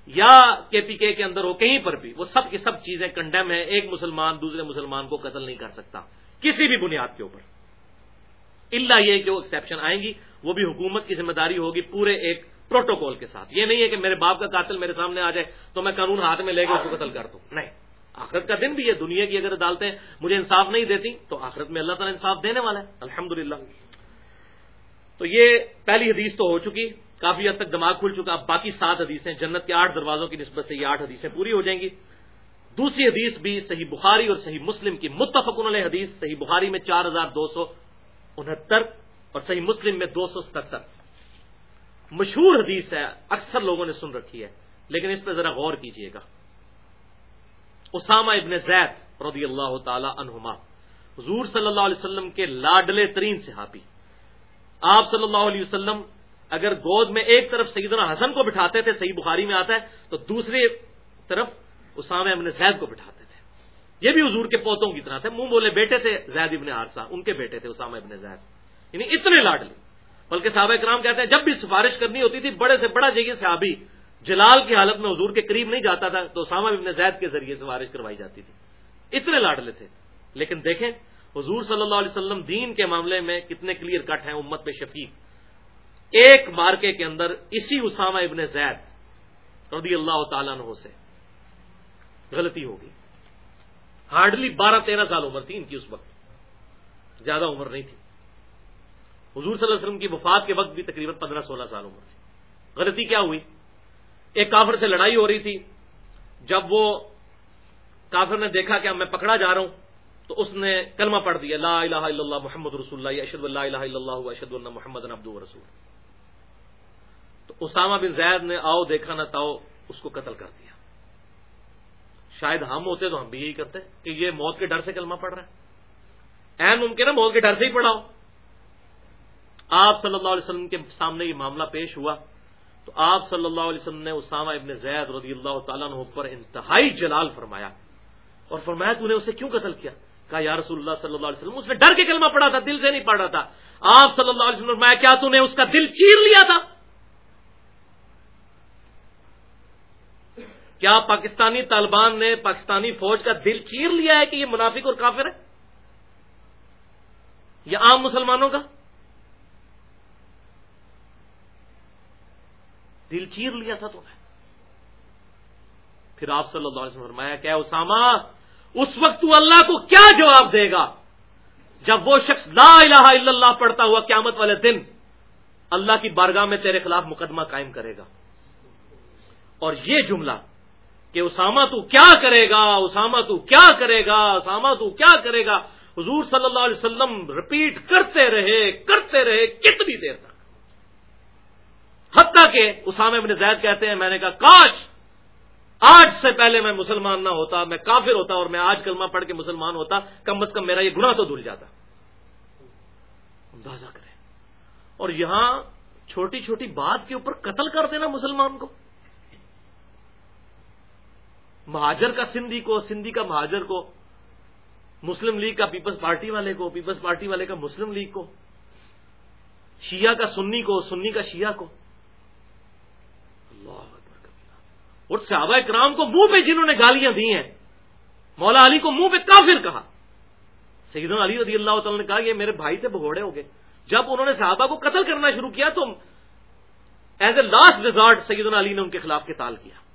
یا کے پی کے کے اندر ہو، کہیں پر بھی، وہ سب کی سب چیزیں کنڈیم ہیں، ایک مسلمان دوسرے مسلمان کو قتل نہیں کر سکتا، کسی بھی بنیاد کے اوپر۔ اللہ یہ کہ وہ ایکسیپشن آئیں گی، وہ بھی حکومت کی ذمہ داری ہوگی پورے ایک پروٹوکول کے ساتھ۔ یہ نہیں ہے کہ میرے باپ کا قاتل میرے سامنے آ جائے تو میں قانون ہاتھ میں لے کے اس کو قتل کر دوں۔ نہیں۔ آخرت کا دن بھی ہے دنیا کی اگر عدالتیں مجھے انصاف نہیں دیتی تو آخرت میں اللہ تعالیٰ انصاف دینے والا ہے۔ الحمد تو یہ پہلی حدیث تو ہو چکی۔ کافی حد تک دماغ کھل چکا اب باقی سات حدیثیں جنت کے آٹھ دروازوں کی نسبت سے یہ آٹھ حدیثیں پوری ہو جائیں گی۔ دوسری حدیث بھی صحیح بخاری اور صحیح مسلم کی متفق علیہ حدیث، صحیح بخاری میں چار ہزار دو سو انہتر اور صحیح مسلم میں دو سو ستر مشہور حدیث ہے، اکثر لوگوں نے سن رکھی ہے، لیکن اس پہ ذرا غور کیجیے گا۔ اسامہ ابن زید رضی اللہ تعالی عنہما، حضور صلی اللہ علیہ وسلم کے لاڈلے ترین صحابی۔ آپ صلی اللہ علیہ وسلم اگر گود میں ایک طرف سیدنا حسن کو بٹھاتے تھے، صحیح بخاری میں آتا ہے، تو دوسری طرف اسامہ ابن زید کو بٹھاتے تھے۔ یہ بھی حضور کے پوتوں کی طرح تھے۔ منہ بولے بیٹے تھے زید ابن عارسہ ان کے بیٹے تھے اسامہ ابن زید۔ یعنی اتنے لاڈلے بلکہ صحابہ کرام کہتے ہیں، جب بھی سفارش کرنی ہوتی تھی، بڑے سے بڑا چاہیے صحابی جلال کی حالت میں حضور کے قریب نہیں جاتا تھا، تو اسامہ ابن زید کے ذریعے سفارش کروائی جاتی تھی۔ اتنے لاڈلے تھے۔ لیکن دیکھیں، حضور صلی اللہ علیہ وسلم دین کے معاملے میں کتنے کلیئر کٹ ہیں، امت پہ شفیق۔ ایک مارکے کے اندر اسی اسامہ ابن زید رضی اللہ تعالیٰ عنہ سے غلطی ہوگی ہارڈلی بارہ تیرہ سال عمر تھی ان کی اس وقت۔ زیادہ عمر نہیں تھی۔ حضور صلی اللہ علیہ وسلم کی وفات کے وقت بھی تقریباً پندرہ سولہ سال عمر تھی۔ غلطی کیا ہوئی؟ ایک کافر سے لڑائی ہو رہی تھی۔ جب وہ کافر نے دیکھا کہ میں پکڑا جا رہا ہوں، تو اس نے کلمہ پڑھ دیا، لا الہ الا اللہ محمد رسول اللہ اشد اللہ الہ الا اللہ اشد اللہ محمد عبد رسول اسامہ بن زید نے آؤ دیکھا نہ تاؤ، اس کو قتل کر دیا۔ شاید ہم ہوتے تو ہم بھی یہی کرتے کہ یہ موت کے ڈر سے کلمہ پڑھ رہا ہے۔ این ممکن ہے موت کے ڈر سے ہی پڑھاؤ آپ صلی اللہ علیہ وسلم کے سامنے یہ معاملہ پیش ہوا۔ تو آپ صلی اللہ علیہ وسلم نے اسامہ ابن زید رضی اللہ تعالیٰ عنہ پر انتہائی جلال فرمایا۔ اور فرمایا، تو نے اسے کیوں قتل کیا؟ کہا، یا رسول اللہ صلی اللہ علیہ وسلم، اس نے ڈر کے کلمہ پڑھا تھا، دل سے نہیں پڑھ رہا تھا۔ آپ صلی اللہ علیہ وسلم کیا تو نے اس کا دل چیر لیا تھا؟ کیا پاکستانی طالبان نے پاکستانی فوج کا دل چیر لیا ہے کہ یہ منافق اور کافر ہے؟ یا عام مسلمانوں کا؟ دل چیر لیا تھا تو پھر آپ صلی اللہ علیہ وسلم فرمایا کیا اسامہ، اس وقت تو اللہ کو کیا جواب دے گا؟ جب وہ شخص لا الہ الا اللہ پڑھتا ہوا قیامت والے دن اللہ کی بارگاہ میں تیرے خلاف مقدمہ قائم کرے گا۔ اور یہ جملہ کہ اسامہ تو کیا کرے گا، اسامہ تو کیا کرے گا، اسامہ تو کیا کرے گا؟ حضور صلی اللہ علیہ وسلم رپیٹ کرتے رہے کرتے رہے کتنی دیر تک؟ حتیٰ کہ اسامہ ابن زید کہتے ہیں، میں نے کہا، کاش آج سے پہلے میں مسلمان نہ ہوتا، میں کافر ہوتا اور میں آج کلمہ پڑھ کے مسلمان ہوتا، کم از کم میرا یہ گناہ تو دھل جاتا۔ اندازہ کریں۔ اور یہاں چھوٹی چھوٹی بات کے اوپر قتل کر دینا مسلمان کو۔ مہاجر کا سندھی کو، سندھی کا مہاجر کو، مسلم لیگ کا پیپلز پارٹی والے کو، پیپلز پارٹی والے کا مسلم لیگ کو، شیعہ کا سنی کو، سنی کا شیعہ کو۔ اللہ اور صحابہ کرام کو منہ پہ جنہوں نے گالیاں دی ہیں، مولا علی کو منہ پہ کافر کہا۔ سیدنا علی رضی اللہ تعالی نے کہا یہ میرے بھائی سے بھگوڑے ہو گئے۔ جب انہوں نے صحابہ کو قتل کرنا شروع کیا تو ایز اے لاسٹ ریزارٹ سیدنا علی نے ان کے خلاف کتال کیا۔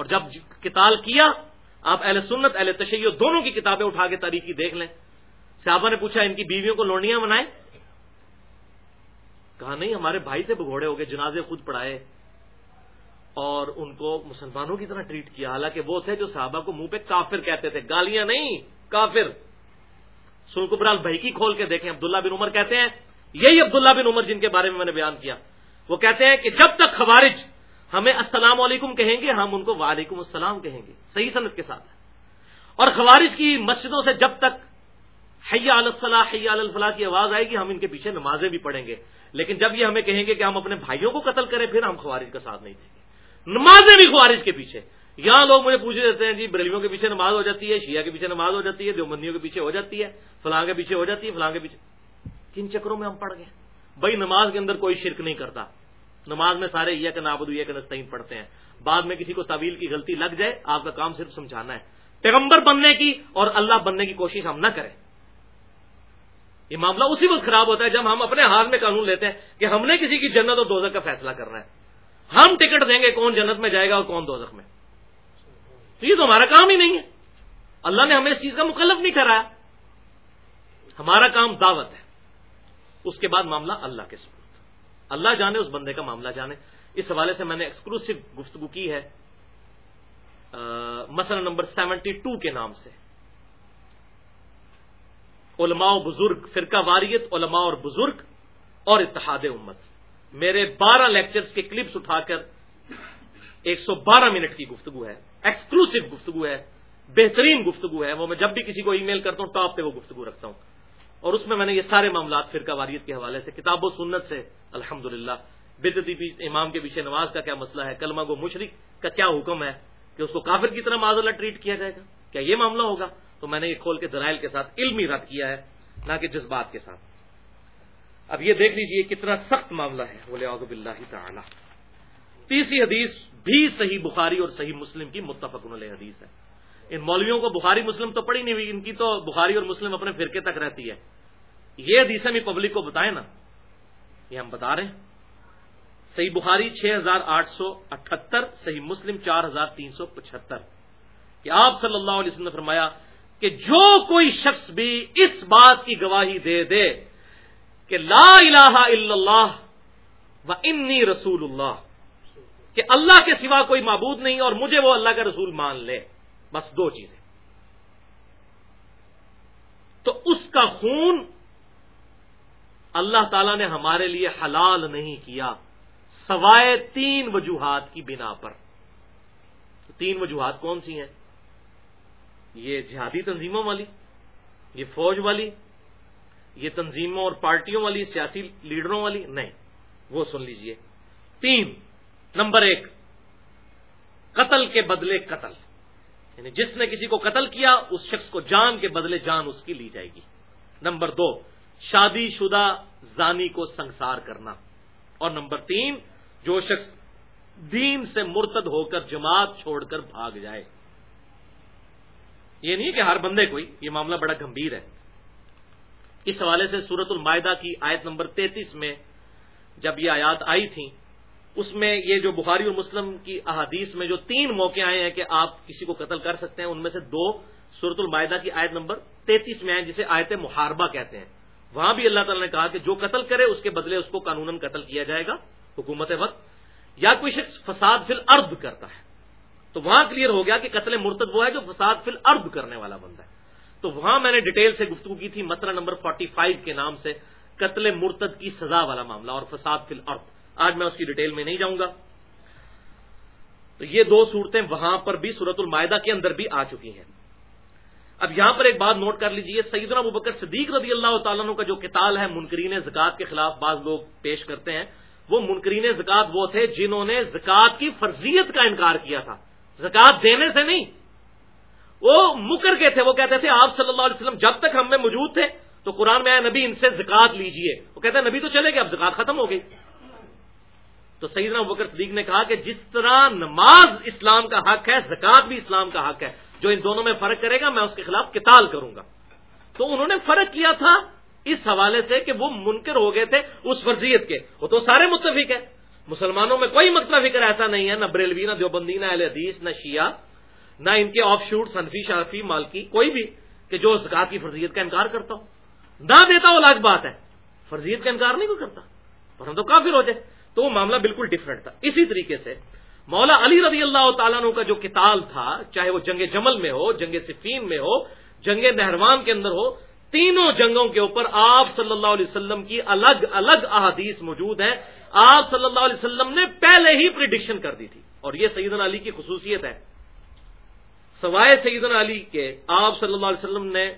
اور جب کتال کیا، آپ اہل سنت، اہل تشیع دونوں کی کتابیں اٹھا کے تاریخی دیکھ لیں۔ صحابہ نے پوچھا، ان کی بیویوں کو لوڑیاں بنائے کہا، نہیں، ہمارے بھائی سے بگوڑے ہو گئے، جنازے خود پڑھائے۔ اور ان کو مسلمانوں کی طرح ٹریٹ کیا۔ حالانکہ وہ تھے جو صحابہ کو منہ پہ کافر کہتے تھے۔ گالیاں نہیں، کافر۔ سلکبرال بھائی کی کھول کے دیکھیں، عبداللہ بن عمر کہتے ہیں، یہی عبداللہ بن عمر جن کے بارے میں میں نے بیان کیا۔ وہ کہتے ہیں کہ جب تک خوارج ہمیں السلام علیکم کہیں گے، ہم ان کو وعلیکم السلام کہیں گے۔ صحیح صنعت کے ساتھ۔ اور خوارج کی مسجدوں سے جب تک حیا الفلاح حیا الفلاح کی آواز آئے گی، ہم ان کے پیچھے نمازیں بھی پڑھیں گے۔ لیکن جب یہ ہمیں کہیں گے کہ ہم اپنے بھائیوں کو قتل کریں، پھر ہم خوارج کا ساتھ نہیں دیں گے۔ نمازیں بھی خوارج کے پیچھے۔ یہاں لوگ مجھے پوچھ دیتے ہیں جی بریلیوں کے پیچھے نماز ہو جاتی ہے، شیعہ کے پیچھے نماز ہو جاتی ہے، دیوبندیوں کے پیچھے ہو جاتی ہے، فلاں کے پیچھے ہو جاتی ہے، فلاں کے پیچھے۔ کن چکروں میں ہم پڑھ گئے؟ بھائی، نماز کے اندر کوئی شرک نہیں کرتا۔ نماز میں سارے یہ کہ نابود یہ کہ نستعین پڑھتے ہیں۔ بعد میں کسی کو طویل کی غلطی لگ جائے، آپ کا کام صرف سمجھانا ہے۔ پیغمبر بننے کی اور اللہ بننے کی کوشش ہم نہ کریں۔ یہ معاملہ اسی وقت خراب ہوتا ہے جب ہم اپنے ہاتھ میں قانون لیتے ہیں کہ ہم نے کسی کی جنت اور دوزہ کا فیصلہ کرنا ہے۔ ہم ٹکٹ دیں گے کون جنت میں جائے گا اور کون دوزخ میں۔ تو یہ تو ہمارا کام ہی نہیں ہے۔ اللہ نے ہمیں اس چیز کا مخلف نہیں کرایا ہمارا کام دعوت ہے۔ اس کے بعد معاملہ اللہ کے سپرد اللہ جانے اس بندے کا معاملہ جانے۔ اس حوالے سے میں نے ایکسکلوسو گفتگو کی ہے مسئلہ نمبر سیونٹی ٹو کے نام سے۔ علماء و بزرگ، فرقہ واریت علماء اور بزرگ اور اتحاد امت۔ میرے بارہ لیکچرز کے کلپس اٹھا کر ایک سو بارہ منٹ کی گفتگو ہے۔ ایکسکلوسو گفتگو ہے، بہترین گفتگو ہے۔ وہ میں جب بھی کسی کو ای میل کرتا ہوں ٹاپ پہ وہ گفتگو رکھتا ہوں۔ اور اس میں میں نے یہ سارے معاملات فرقہ واریت کے حوالے سے، کتاب و سنت سے الحمد للہ بدتی امام کے پیچھے نماز کا کیا مسئلہ ہے، کلمہ گو مشرق کا کیا حکم ہے کہ اس کو کافر کی طرح معذ اللہ ٹریٹ کیا جائے گا؟ کیا یہ معاملہ ہوگا؟ تو میں نے یہ کھول کے دلائل کے ساتھ علمی رد کیا ہے، نہ کہ جذبات کے ساتھ۔ اب یہ دیکھ لیجیے کتنا سخت معاملہ ہے بولے آزب اللہ تعالی۔ تیسری حدیث بھی صحیح بخاری اور صحیح مسلم کی متفق علیہ حدیث ہے۔ ان مولویوں کو بخاری مسلم تو پڑھی نہیں ہوئی، ان کی تو بخاری اور مسلم اپنے فرقے تک رہتی ہے۔ یہ حدیثیں بھی پبلک کو بتائیں نا، یہ ہم بتا رہے ہیں۔ صحیح بخاری چھ ہزار آٹھ سو اٹھہتر صحیح مسلم چار ہزار تین سو پچہتر۔ کہ آپ صلی اللہ علیہ وسلم نے فرمایا کہ جو کوئی شخص بھی اس بات کی گواہی دے دے کہ لا الہ الا اللہ و انی رسول اللہ، کہ اللہ کے سوا کوئی معبود نہیں اور مجھے وہ اللہ کا رسول مان لے۔ بس دو چیزیں۔ تو اس کا خون اللہ تعالی نے ہمارے لیے حلال نہیں کیا، سوائے تین وجوہات کی بنا پر۔ تین وجوہات کون سی ہیں؟ یہ جہادی تنظیموں والی، یہ فوج والی، یہ تنظیموں اور پارٹیوں والی، سیاسی لیڈروں والی، نہیں، وہ سن لیجیے۔ تین، نمبر ایک، قتل کے بدلے قتل۔ یعنی جس نے کسی کو قتل کیا، اس شخص کو جان کے بدلے جان اس کی لی جائے گی۔ نمبر دو، شادی شدہ زانی کو سنسار کرنا۔ اور نمبر تین، جو شخص دین سے مرتد ہو کر جماعت چھوڑ کر بھاگ جائے۔ یہ نہیں کہ ہر بندے کوئی، یہ معاملہ بڑا گمبھیر ہے۔ اس حوالے سے سورت المائدہ کی آیت نمبر تینتیس میں جب یہ آیات آئی تھیں اس میں یہ جو بخاری اور مسلم کی احادیث میں جو تین موقع آئے ہیں کہ آپ کسی کو قتل کر سکتے ہیں، ان میں سے دو سورت المائدہ کی آیت نمبر تینتیس میں آئے جسے آیت محاربہ کہتے ہیں۔ وہاں بھی اللہ تعالیٰ نے کہا کہ جو قتل کرے اس کے بدلے اس کو قانون قتل کیا جائے گا حکومت وقت۔ یا کوئی شخص فساد فی الارض کرتا ہے، تو وہاں کلیئر ہو گیا کہ قتل مرتد وہ ہے جو فساد فی الارض کرنے والا بندہ ہے۔ تو وہاں میں نے ڈیٹیل سے گفتگو کی تھی مسئلہ نمبر 45 کے نام سے قتل مرتد کی سزا والا معاملہ اور فساد فی الارض۔ آج میں اس کی ڈیٹیل میں نہیں جاؤں گا۔ تو یہ دو صورتیں وہاں پر بھی صورت المائدہ کے اندر بھی آ چکی ہیں۔ اب یہاں پر ایک بات نوٹ کر لیجیے، سیدنا ابو بکر صدیق رضی اللہ تعالیٰ کا جو کتال ہے، منکرین زکات کے خلاف بعض لوگ پیش کرتے ہیں، وہ منکرین زکات وہ تھے جنہوں نے زکات کی فرضیت کا انکار کیا تھا۔ زکات دینے سے نہیں، وہ مکر کے تھے۔ وہ کہتے تھے، آپ صلی اللہ علیہ وسلم جب تک ہم میں موجود تھے تو قرآن میں آیا، نبی ان سے زکات لیجیے۔ وہ کہتے ہیں، نبی تو چلے گئے، اب زکات ختم ہو گئی۔ تو سیدنا بکر صدیق نے کہا کہ جس طرح نماز اسلام کا حق ہے زکات بھی اسلام کا حق ہے، جو ان دونوں میں فرق کرے گا، میں اس کے خلاف کتال کروں گا۔ تو انہوں نے فرق کیا تھا اس حوالے سے کہ وہ منکر ہو گئے تھے اس فرضیت کے۔ وہ تو سارے متفق ہیں۔ مسلمانوں میں کوئی مطلب فکر ایسا نہیں ہے، نہ بریلوی، نہ دیوبندی، نہ اہل حدیث، نہ شیعہ، نہ ان کے آف شوٹ صنفی شارفی مالکی، کوئی بھی کہ جو زکات کی فرضیت کا انکار کرتا ہو۔ نہ دیتا وہ الگ بات ہے، فرضیت کا انکار نہیں کوئی کرتا، اور ہم تو کافر ہو جائے۔ تو وہ معاملہ بالکل ڈفرنٹ تھا۔ اسی طریقے سے مولا علی رضی اللہ تعالیٰ کا جو کتال تھا، چاہے وہ جنگ جمل میں ہو، جنگ صفین میں ہو، جنگ نہروان کے اندر ہو، تینوں جنگوں کے اوپر آپ صلی اللہ علیہ وسلم کی الگ الگ احادیث موجود ہیں۔ آپ صلی اللہ علیہ وسلم نے پہلے ہی پریڈکشن کر دی تھی۔ اور یہ سیدنا علی کی خصوصیت ہے۔ سوائے سیدنا علی کے، آپ صلی اللہ علیہ وسلم نے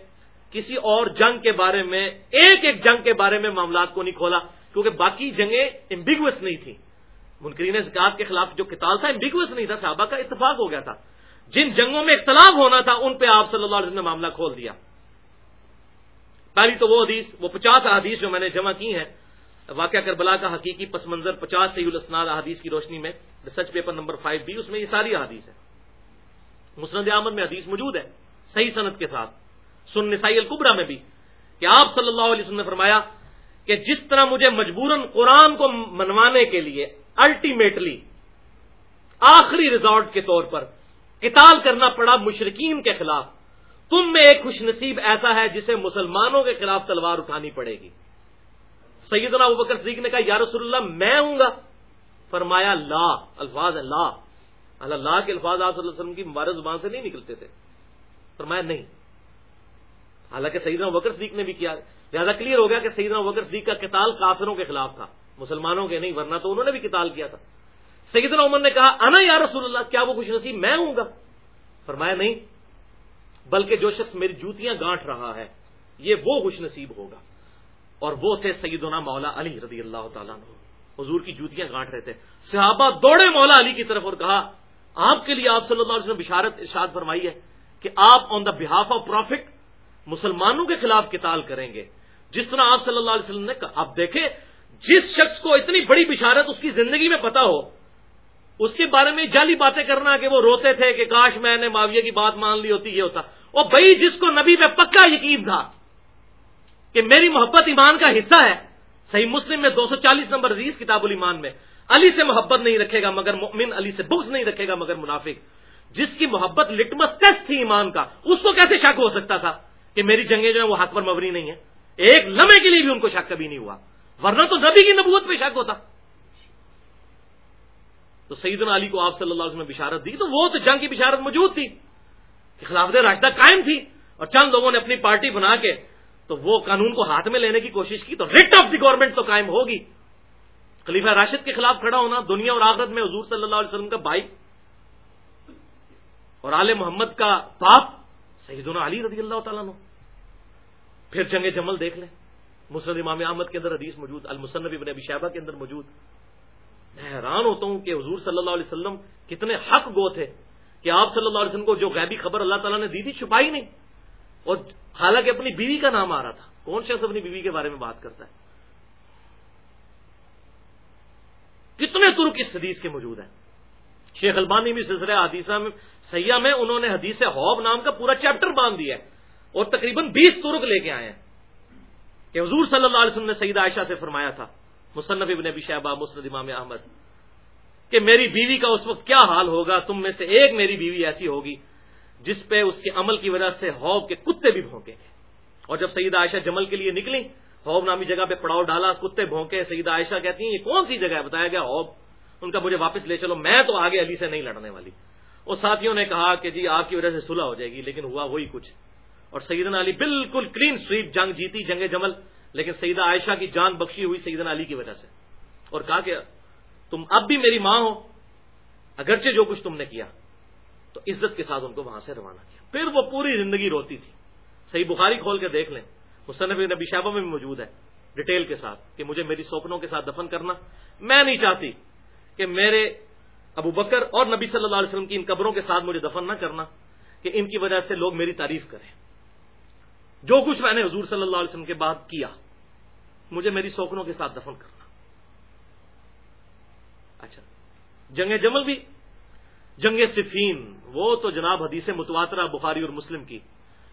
کسی اور جنگ کے بارے میں، ایک ایک جنگ کے بارے میں معاملات کو نہیں کھولا۔ کیونکہ باقی جنگیں امبیگوس نہیں تھیں۔ منکرین زکات کے خلاف جو کتاب تھا امبیگوس نہیں تھا، صحابہ کا اتفاق ہو گیا تھا۔ جن جنگوں میں اختلاف ہونا تھا، ان پہ آپ صلی اللہ علیہ وسلم نے معاملہ کھول دیا۔ پہلی تو وہ حدیث، وہ پچاس حدیث جو میں نے جمع کی ہیں۔ واقعہ کربلا کا حقیقی پس منظر پچاس سی الاسناد حدیث کی روشنی میں ریسرچ پیپر نمبر فائیو بھی اس میں یہ ساری حدیث ہے مسند احمد میں حدیث موجود ہے، صحیح صنعت کے ساتھ۔ سن نسائی القبرا میں بھی۔ کہ آپ صلی اللہ علیہ وسلم نے فرمایا کہ جس طرح مجھے مجبوراً قرآن کو منوانے کے لیے الٹیمیٹلی آخری ریزارٹ کے طور پر قتال کرنا پڑا مشرقین کے خلاف، تم میں ایک خوش نصیب ایسا ہے جسے مسلمانوں کے خلاف تلوار اٹھانی پڑے گی۔ سیدنا ابو بکر صدیق نے کہا، یا رسول اللہ، میں ہوں گا۔ فرمایا، لا، الفاظ ہے لا۔ اللہ کے الفاظ آپ صلی اللہ علیہ وسلم کی مبارک زبان سے نہیں نکلتے تھے۔ فرمایا، نہیں۔ حالانکہ سیدنا بکر صدیق نے بھی کیا، لہٰذا کلیئر ہو گیا کہ سیدنا بکر صدیق کا کتال کافروں کے خلاف تھا، مسلمانوں کے نہیں، ورنہ تو انہوں نے بھی کتال کیا تھا۔ سیدنا عمر نے کہا، انا یا رسول اللہ، کیا وہ خوش نصیب، میں ہوں گا۔ فرمایا، نہیں، بلکہ جو شخص میری جوتیاں گانٹ رہا ہے، یہ وہ خوش نصیب ہوگا۔ اور وہ تھے سیدنا مولا علی رضی اللہ تعالیٰ حضور کی جوتیاں گانٹ رہے تھے۔ صحابہ دوڑے مولا علی کی طرف اور کہا، آپ کے لیے آپ صلی اللہ علیہ وسلم بشارت ارشاد فرمائی ہے کہ آپ آن دا بہاف آف پروفٹ مسلمانوں کے خلاف کتال کریں گے۔ جس طرح آپ صلی اللہ علیہ وسلم نے کہا آپ دیکھیں، جس شخص کو اتنی بڑی بشارت اس کی زندگی میں پتا ہو، اس کے بارے میں جعلی باتیں کرنا کہ وہ روتے تھے کہ کاش میں نے معاویہ کی بات مان لی ہوتی، یہ ہوتا۔ اور بھائی، جس کو نبی پہ پکا یقین تھا کہ میری محبت ایمان کا حصہ ہے، صحیح مسلم میں دو سو چالیس نمبر حدیث کتاب الایمان میں، علی سے محبت نہیں رکھے گا مگر مؤمن علی سے بغض نہیں رکھے گا مگر منافق۔ جس کی محبت لٹمس ٹیسٹ تھی ایمان کا، اس کو کیسے شک ہو سکتا تھا؟ کہ میری جنگیں جو ہیں وہ حق پر مبنی نہیں ہے ایک لمحے کے لیے بھی ان کو شک کبھی نہیں ہوا۔ ورنہ تو نبی کی نبوت پہ شک ہوتا۔ تو سیدنا علی کو آپ صلی اللہ علیہ وسلم نے بشارت دی تو وہ تو جنگ کی بشارت موجود تھی کہ خلافت راشدہ قائم تھی اور چند لوگوں نے اپنی پارٹی بنا کے تو وہ قانون کو ہاتھ میں لینے کی کوشش کی تو ریٹ آف دی گورنمنٹ تو قائم ہوگی۔ خلیفہ راشد کے خلاف کھڑا ہونا دنیا اور آخرت میں حضور صلی اللہ علیہ وسلم کا بھائی اور آل محمد کا باپ سیدنا علی رضی اللہ تعالیٰ نو پھر جنگ جمل دیکھ لیں۔ مسرد امام احمد کے اندر حدیث موجود، المصنف ابن ابی شہبہ کے اندر موجود۔ میں حیران ہوتا ہوں کہ حضور صلی اللہ علیہ وسلم کتنے حق گو تھے کہ آپ صلی اللہ علیہ وسلم کو جو غیبی خبر اللہ تعالیٰ نے دی تھی چھپائی نہیں۔ اور حالانکہ اپنی بیوی کا نام آ رہا تھا۔ کون شخص اپنی بیوی کے بارے میں بات کرتا ہے؟ کتنے ترک اس حدیث کے موجود ہیں؟ شیخ البانی بھی سلسلہ حدیثہ میں سیاح میں انہوں نے حدیث ہوب نام کا پورا چیپٹر باندھ دیا ہے اور تقریباً بیس ترک لے کے آئے ہیں کہ حضور صلی اللہ علیہ وسلم نے سعید عائشہ سے فرمایا تھا، مصنف ابن ابی شہبہ مسرد امام احمد، کہ میری بیوی کا اس وقت کیا حال ہوگا؟ تم میں سے ایک میری بیوی ایسی ہوگی جس پہ اس کے عمل کی وجہ سے ہوب کے کتے بھی بھونکیں گے اور جب سعید عائشہ جمل کے لیے نکلی ہوب نامی جگہ پہ پڑاؤ ڈالا، کتے بھونکے سعید عائشہ کہتی ہیں، یہ کون سی جگہ ہے؟ بتایا گیا ہوب ان کا مجھے واپس لے چلو، میں تو آگے علی سے نہیں لڑنے والی۔ اور ساتھیوں نے کہا کہ جی آپ کی وجہ سے صلح ہو جائے گی، لیکن ہوا وہی کچھ۔ اور سیدنا علی بالکل کلین سویپ، جنگ جیتی، جنگ جمل، لیکن سیدہ عائشہ کی جان بخشی ہوئی سیدنا علی کی وجہ سے۔ اور کہا کہ تم اب بھی میری ماں ہو، اگرچہ جو کچھ تم نے کیا، تو عزت کے ساتھ ان کو وہاں سے روانہ کیا۔ پھر وہ پوری زندگی روتی تھی۔ صحیح بخاری کھول کے دیکھ لیں۔ مصنف نبی شابہ میں بھی موجود ہے، ڈیٹیل کے ساتھ کہ مجھے میری سوپنوں کے ساتھ دفن کرنا، میں نہیں چاہتی۔ کہ میرے ابو بکر اور نبی صلی اللہ علیہ وسلم کی ان قبروں کے ساتھ مجھے دفن نہ کرنا کہ ان کی وجہ سے لوگ میری تعریف کریں۔ جو کچھ میں نے حضور صلی اللہ علیہ وسلم کے بعد کیا، مجھے میری سوکنوں کے ساتھ دفن کرنا۔ اچھا جنگ جمل بھی۔ جنگ صفین، وہ تو جناب حدیث متواترہ بخاری اور مسلم کی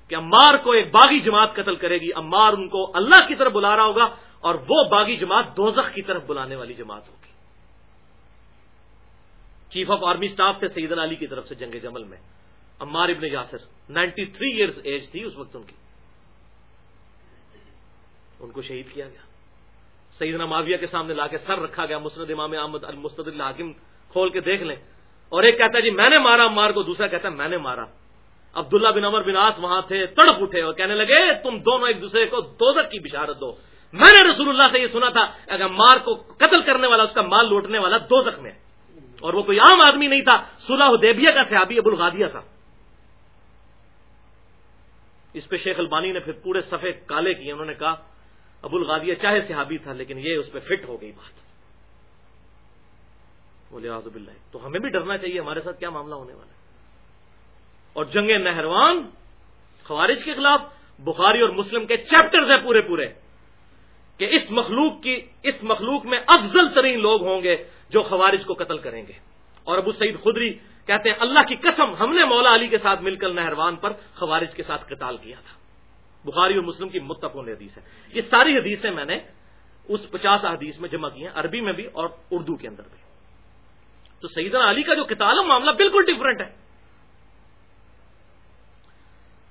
کہ امار کو ایک باغی جماعت قتل کرے گی امار ان کو اللہ کی طرف بلا رہا ہوگا اور وہ باغی جماعت دوزخ کی طرف بلانے والی جماعت ہوگی۔ چیف آف آرمی اسٹاف تھے سیدن علی کی طرف سے جنگ جمل میں۔ Ammar ibn Yasir ninety three years age تھی اس وقت ان کی۔ ان کو شہید کیا گیا۔ سیدنا معاویہ کے سامنے لا کے سر رکھا گیا، مسند امام احمد المستد الحاکم کھول کے دیکھ لیں۔ اور ایک کہتا ہے جی میں نے مارا مار کو، دوسرا کہتا ہے، میں نے مارا۔ عبداللہ بن عمر بن آس وہاں تھے، تڑپ اٹھے اور کہنے لگے تم دونوں ایک دوسرے کو دوزر کی بشارت دو۔ میں نے رسول اللہ سے یہ سنا تھا، اگر مار کو قتل کرنے والا، اس کا مال لوٹنے والا دو میں اور وہ کوئی عام آدمی نہیں تھا صلح حدیبیہ کا صحابی ابو الغادیہ تھا۔ اس پہ شیخ البانی نے پھر پورے صفحے کالے کیے، انہوں نے کہا، ابو الغادیہ چاہے صحابی تھا، لیکن یہ اس پہ فٹ ہو گئی بات۔ بولے آزب اللہ تو ہمیں بھی ڈرنا چاہیے، ہمارے ساتھ کیا معاملہ ہونے والا ہے؟ اور جنگ نہروان، خوارج کے خلاف، بخاری اور مسلم کے چیپٹرز ہیں پورے پورے۔ کہ اس مخلوق کی اس مخلوق میں افضل ترین لوگ ہوں گے جو خوارج کو قتل کریں گے۔ اور ابو سعید خدری کہتے ہیں، اللہ کی قسم، ہم نے مولا علی کے ساتھ مل کر نہروان پر خوارج کے ساتھ قتال کیا تھا۔ بخاری اور مسلم کی متفق حدیث ہے۔ یہ ساری حدیثیں میں نے اس پچاس حدیث میں جمع کی ہیں، عربی میں بھی اور اردو کے اندر بھی۔ تو سیدنا علی کا جو قتال معاملہ بالکل ڈفرنٹ ہے۔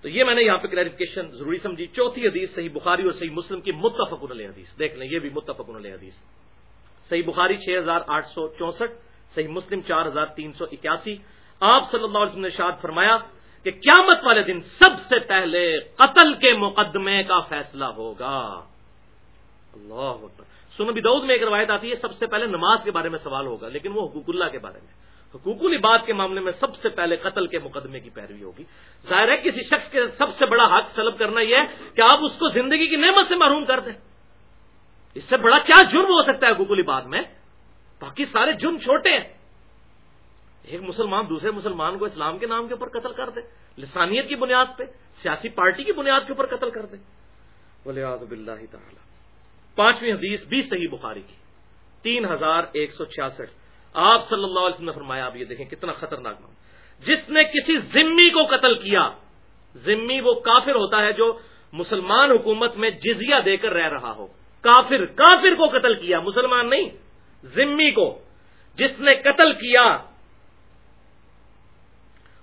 تو یہ میں نے یہاں پہ کلیریفکیشن ضروری سمجھی۔ چوتھی حدیث صحیح بخاری اور صحیح مسلم کی متفق علیہ حدیث۔ دیکھ لیں، یہ بھی متفق علیہ حدیث۔ صحیح بخاری چھ ہزار آٹھ سو چونسٹھ، صحیح مسلم چار ہزار تین سو اکیاسی۔ آپ صلی اللہ علیہ وسلم نے شاد فرمایا کہ قیامت والے دن سب سے پہلے قتل کے مقدمے کا فیصلہ ہوگا۔ اللہ سنبی دعود میں ایک روایت آتی ہے، سب سے پہلے نماز کے بارے میں سوال ہوگا، لیکن وہ حقوق اللہ کے بارے میں۔ حقوق العباد کے معاملے میں سب سے پہلے قتل کے مقدمے کی پیروی ہوگی۔ ظاہر ہے کسی شخص کے سب سے بڑا حق سلب کرنا یہ ہے کہ آپ اس کو زندگی کی نعمت سے محروم کر دیں۔ اس سے بڑا کیا جرم ہو سکتا ہے حقوق العباد میں؟ باقی سارے جرم چھوٹے ہیں۔ ایک مسلمان دوسرے مسلمان کو اسلام کے نام کے اوپر قتل کر دے، لسانیت کی بنیاد پہ، سیاسی پارٹی کی بنیاد کے اوپر قتل کر دے۔ بولے تعالی۔ پانچویں حدیث بھی صحیح بخاری کی۔ تین ہزار ایک سو چھیاسٹھ۔ آپ صلی اللہ علیہ وسلم نے فرمایا، آپ یہ دیکھیں کتنا خطرناک نام جس نے کسی ذمی کو قتل کیا، ذمی وہ کافر ہوتا ہے جو مسلمان حکومت میں جزیہ دے کر رہ رہا ہو۔ کافر کافر کو قتل کیا، مسلمان نہیں، ذمی کو۔ جس نے قتل کیا،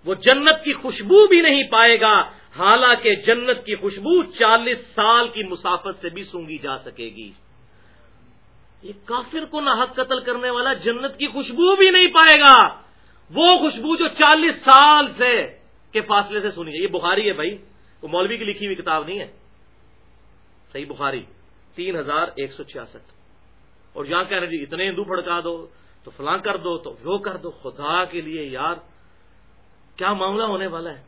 وہ جنت کی خوشبو بھی نہیں پائے گا، حالانکہ جنت کی خوشبو چالیس سال کی مسافت سے بھی سونگی جا سکے گی۔ یہ کافر کو ناحق قتل کرنے والا جنت کی خوشبو بھی نہیں پائے گا۔ وہ خوشبو جو چالیس سال سے کے فاصلے سے سنی ہے۔ یہ بخاری ہے بھائی۔ وہ مولوی کی لکھی ہوئی کتاب نہیں ہے۔ صحیح بخاری۔ تین ہزار ایک سو چھیاسٹھ۔ اور یہاں کہہ رہے جی اتنے ہندو پھڑکا دو تو فلاں کر دو تو وہ کر دو۔ خدا کے لیے یار، کیا معاملہ ہونے والا ہے؟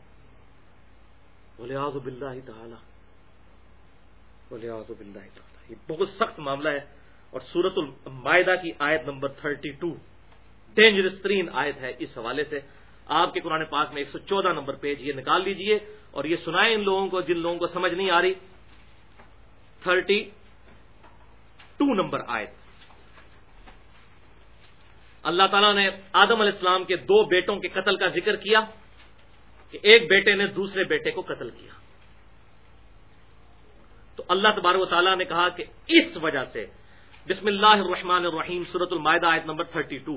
بولے آز بلّہ تعالی۔ بولے آز بلّہ تعالی۔ یہ بہت سخت معاملہ ہے۔ اور سورت المائدہ کی آیت نمبر تھرٹی ٹو ڈینجرس ترین آیت ہے اس حوالے سے۔ آپ کے قرآن پاک میں ایک سو چودہ نمبر پیج یہ نکال لیجیے اور یہ سنائیں ان لوگوں کو جن لوگوں کو سمجھ نہیں آ رہی۔ تھرٹی ٹو نمبر آیت۔ اللہ تعالیٰ نے آدم علیہ السلام کے دو بیٹوں کے قتل کا ذکر کیا کہ ایک بیٹے نے دوسرے بیٹے کو قتل کیا۔ تو اللہ تبارک و تعالیٰ نے کہا کہ اس وجہ سے بسم اللہ الرحمن الرحیم سورت المائدہ آیت نمبر 32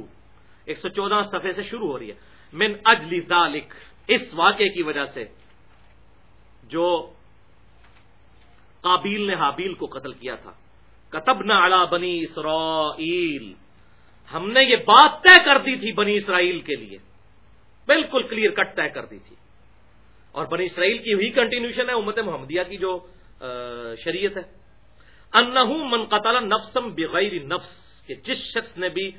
ایک سو چودہ صفحے سے شروع ہو رہی ہے. من اجلی ذالک، اس واقعے کی وجہ سے جو قابیل نے حابیل کو قتل کیا تھا. کتب نہ بنی اسرائیل. ہم نے یہ بات طے کر دی تھی بنی اسرائیل کے لیے. بالکل کلیئر کٹ طے کر دی تھی. اور بنی اسرائیل کی وہی کنٹینیوشن ہے امت محمدیہ کی جو شریعت ہے. انہوں من قتل نفسم بغیر نفس، کہ جس شخص نے بھی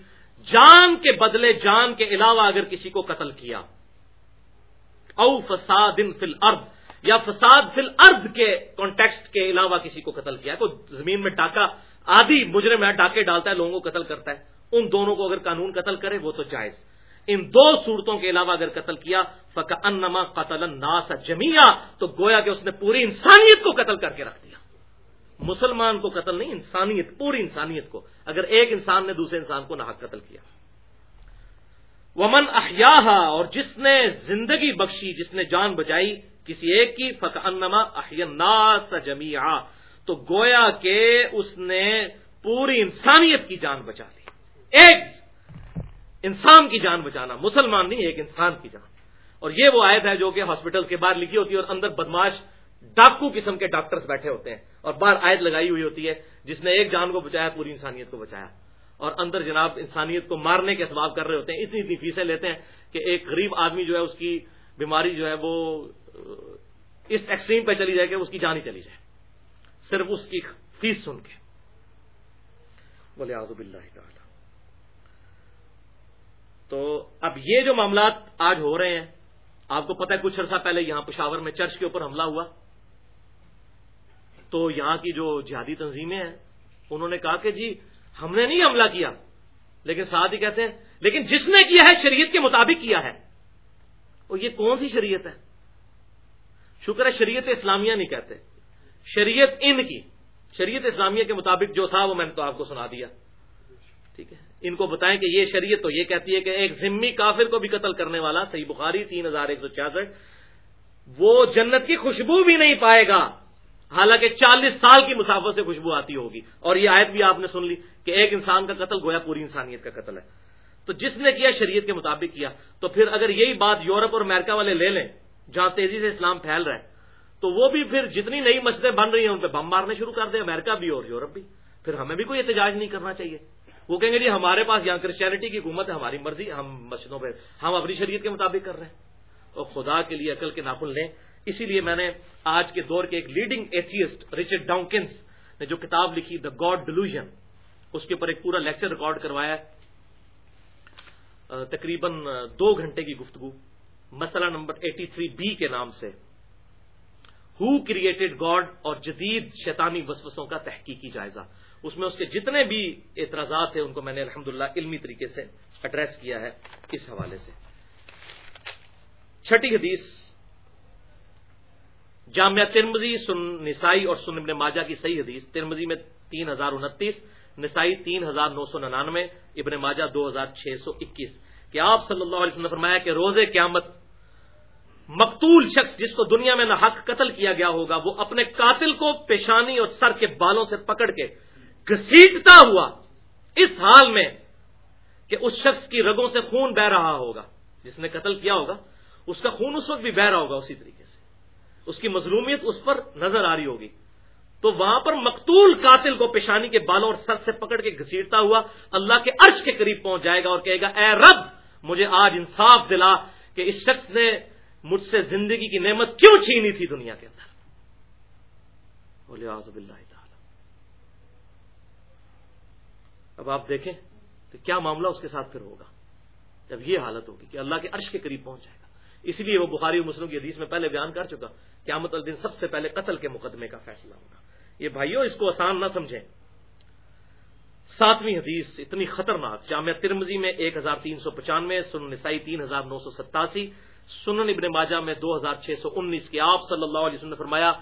جان کے بدلے، جان کے علاوہ اگر کسی کو قتل کیا۔ او فساد فل ارد یا فساد فل ارد کے کانٹیکسٹ کے علاوہ کسی کو قتل کیا۔ کوئی زمین میں ڈاکہ، آدھی مجرم ہے، ڈاکے ڈالتا ہے، لوگوں کو قتل کرتا ہے۔ ان دونوں کو اگر قانون قتل کرے، وہ تو جائز۔ ان دو صورتوں کے علاوہ اگر قتل کیا فکا انما قتل ناسا جمیا تو گویا کہ اس نے پوری انسانیت کو قتل کر کے رکھ دیا۔ مسلمان کو قتل نہیں، انسانیت، پوری انسانیت کو۔ اگر ایک انسان نے دوسرے انسان کو ناحق قتل کیا۔ ومن احیا اور جس نے زندگی بخشی، جس نے جان بچائی کسی ایک کی فک انما احناس جمی تو گویا کہ اس نے پوری انسانیت کی جان بچا لی۔ ایک انسان کی جان بچانا، مسلمان نہیں، ایک انسان کی جان۔ اور یہ وہ آیت ہے جو کہ ہاسپٹل کے باہر لکھی ہوتی ہے اور اندر بدماش ڈاکو قسم کے ڈاکٹرز بیٹھے ہوتے ہیں اور باہر عائد لگائی ہوئی ہوتی ہے جس نے ایک جان کو بچایا، پوری انسانیت کو بچایا۔ اور اندر جناب انسانیت کو مارنے کے اسباب کر رہے ہوتے ہیں۔ اتنی اتنی فیسیں لیتے ہیں کہ ایک غریب آدمی جو ہے، اس کی بیماری جو ہے، وہ اس ایکسٹریم پہ چلی جائے کہ اس کی جان ہی چلی جائے۔ صرف اس کی فیس سن کے۔ بولے آزب اللہ تعالی۔ تو اب یہ جو معاملات آج ہو رہے ہیں، آپ کو پتہ ہے، کچھ عرصہ پہلے یہاں پشاور میں چرچ کے اوپر حملہ ہوا۔ تو یہاں کی جو جہادی تنظیمیں ہیں، انہوں نے کہا کہ جی ہم نے نہیں حملہ کیا، لیکن ساتھ ہی کہتے ہیں، لیکن جس نے کیا ہے، شریعت کے مطابق کیا ہے۔ اور یہ کون سی شریعت ہے؟ شکر ہے، شریعت اسلامیہ نہیں کہتے۔ شریعت ان کی، شریعت اسلامیہ کے مطابق جو تھا، وہ میں نے تو آپ کو سنا دیا۔ ٹھیک ہے۔ ان کو بتائیں کہ یہ شریعت تو یہ کہتی ہے کہ ایک ذمی کافر کو بھی قتل کرنے والا، صحیح بخاری، تین ہزار ایک سو چھیاسٹھ، وہ جنت کی خوشبو بھی نہیں پائے گا۔ حالانکہ چالیس سال کی مسافت سے خوشبو آتی ہوگی۔ اور یہ آیت بھی آپ نے سن لی کہ ایک انسان کا قتل گویا پوری انسانیت کا قتل ہے۔ تو جس نے کیا شریعت کے مطابق کیا، تو پھر اگر یہی بات یورپ اور امریکہ والے لے لیں، جہاں تیزی سے اسلام پھیل رہا ہے، تو وہ بھی پھر جتنی نئی مسجدیں بن رہی ہیں، ان پہ بم مارنے شروع کر دیں، امریکہ بھی اور یورپ بھی۔ پھر ہمیں بھی کوئی احتجاج نہیں کرنا چاہیے۔ وہ کہیں گے جی ہمارے پاس یہاں کرسچینٹی کی حکومت ہے، ہماری مرضی، ہم مسجدوں پہ، ہم اپنی شریعت کے مطابق کر رہے ہیں۔ اور خدا کے لیے عقل کے ناخن لیں۔ اسی لیے میں نے آج کے دور کے ایک لیڈنگ ایتھیسٹ ریچرڈ ڈاؤنکنس نے جو کتاب لکھی دا گاڈ ڈلوژن اس کے اوپر ایک پورا لیکچر ریکارڈ کروایا تقریباً دو گھنٹے کی گفتگو، مسئلہ نمبر ایٹی تھری بی کے نام سے۔ ہو کریٹڈ گاڈ اور جدید شیطانی وسوسوں کا تحقیقی جائزہ؟ اس میں اس کے جتنے بھی اعتراضات ہیں، ان کو میں نے الحمدللہ علمی طریقے سے ایڈریس کیا ہے اس حوالے سے۔ چھٹی حدیث جامعہ ترمزی سن نسائی اور سن ابن ماجہ کی صحیح حدیث ترمزی میں تین ہزار انتیس، نسائی تین ہزار نو سو ننانوے، ابن ماجہ دو ہزار چھ سو اکیس۔ کہ آپ صلی اللہ علیہ وسلم نے فرمایا کہ روز قیامت مقتول شخص جس کو دنیا میں نہ حق قتل کیا گیا ہوگا، وہ اپنے قاتل کو پیشانی اور سر کے بالوں سے پکڑ کے گسیٹتا ہوا اس حال میں کہ اس شخص کی رگوں سے خون بہ رہا ہوگا، جس نے قتل کیا ہوگا، اس کا خون اس وقت بھی بہ رہا ہوگا اسی طریقے سے۔ اس کی مظلومیت اس پر نظر آ رہی ہوگی۔ تو وہاں پر مقتول قاتل کو پیشانی کے بالوں اور سر سے پکڑ کے گھسیٹتا ہوا اللہ کے عرش کے قریب پہنچ جائے گا اور کہے گا، اے رب، مجھے آج انصاف دلا کہ اس شخص نے مجھ سے زندگی کی نعمت کیوں چھینی تھی دنیا کے اندر۔ بولے اللہ تعالی۔ اب آپ دیکھیں تو کیا معاملہ اس کے ساتھ پھر ہوگا۔ جب یہ حالت ہوگی کہ اللہ کے عرش کے قریب پہنچ جائے گا۔ اس لیے وہ بخاری و مسلم کی حدیث میں پہلے بیان کر چکا، قیامت الدین سب سے پہلے قتل کے مقدمے کا فیصلہ ہوگا۔ یہ بھائیوں اس کو آسان نہ سمجھیں۔ ساتویں حدیث، اتنی خطرناک، جامعہ ترمزی میں ایک ہزار تین سو پچانوے سن نسائی تین ہزار نو سو ستاسی، سنن ابن ماجہ میں دو ہزار چھ سو انیس کے آپ صلی اللہ علیہ وسلم نے فرمایا،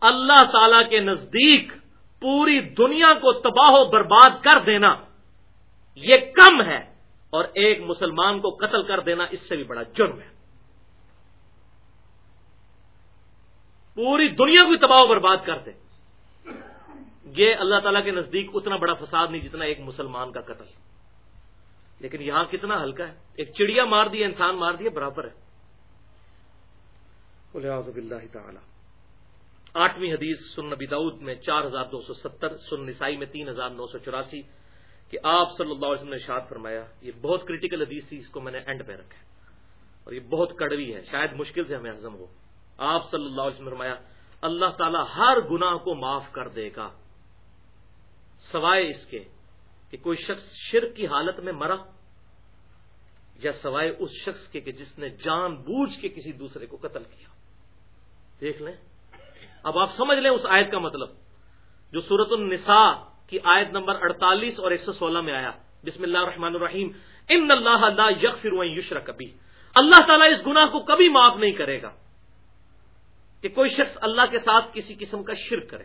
اللہ تعالی کے نزدیک پوری دنیا کو تباہ و برباد کر دینا، یہ کم ہے اور ایک مسلمان کو قتل کر دینا، اس سے بھی بڑا جرم ہے۔ پوری دنیا کو تباہ و برباد کر دے۔ یہ اللہ تعالیٰ کے نزدیک اتنا بڑا فساد نہیں جتنا ایک مسلمان کا قتل۔ لیکن یہاں کتنا ہلکا ہے۔ ایک چڑیا مار دیا انسان مار دیا برابر ہے۔ تعالی۔ آٹھویں حدیث سن نبی دعود میں چار ہزار دو سو ستر سن نسائی میں تین ہزار نو سو چوراسی کہ آپ صلی اللہ علیہ وسلم نے شاد فرمایا یہ بہت کریٹیکل حدیث تھی اس کو میں نے اینڈ پہ رکھا اور یہ بہت کڑوی ہے شاید مشکل سے ہمیں ہزم ہو۔ آپ صلی اللہ علیہ وسلم فرمایا، اللہ تعالیٰ ہر گناہ کو معاف کر دے گا۔ سوائے اس کے کہ کوئی شخص شرک کی حالت میں مرا، یا سوائے اس شخص کے کہ جس نے جان بوجھ کے کسی دوسرے کو قتل کیا۔ دیکھ لیں۔ اب آپ سمجھ لیں اس آیت کا مطلب۔ جو سورت النساء کی آیت نمبر اڑتالیس اور ایک سو سولہ میں آیا۔ بسم اللہ الرحمن الرحیم۔ ان اللہ یک فر یشر کبھی اللہ تعالیٰ اس گناہ کو کبھی معاف نہیں کرے گا۔ کہ کوئی شخص اللہ کے ساتھ کسی قسم کا شرک کرے۔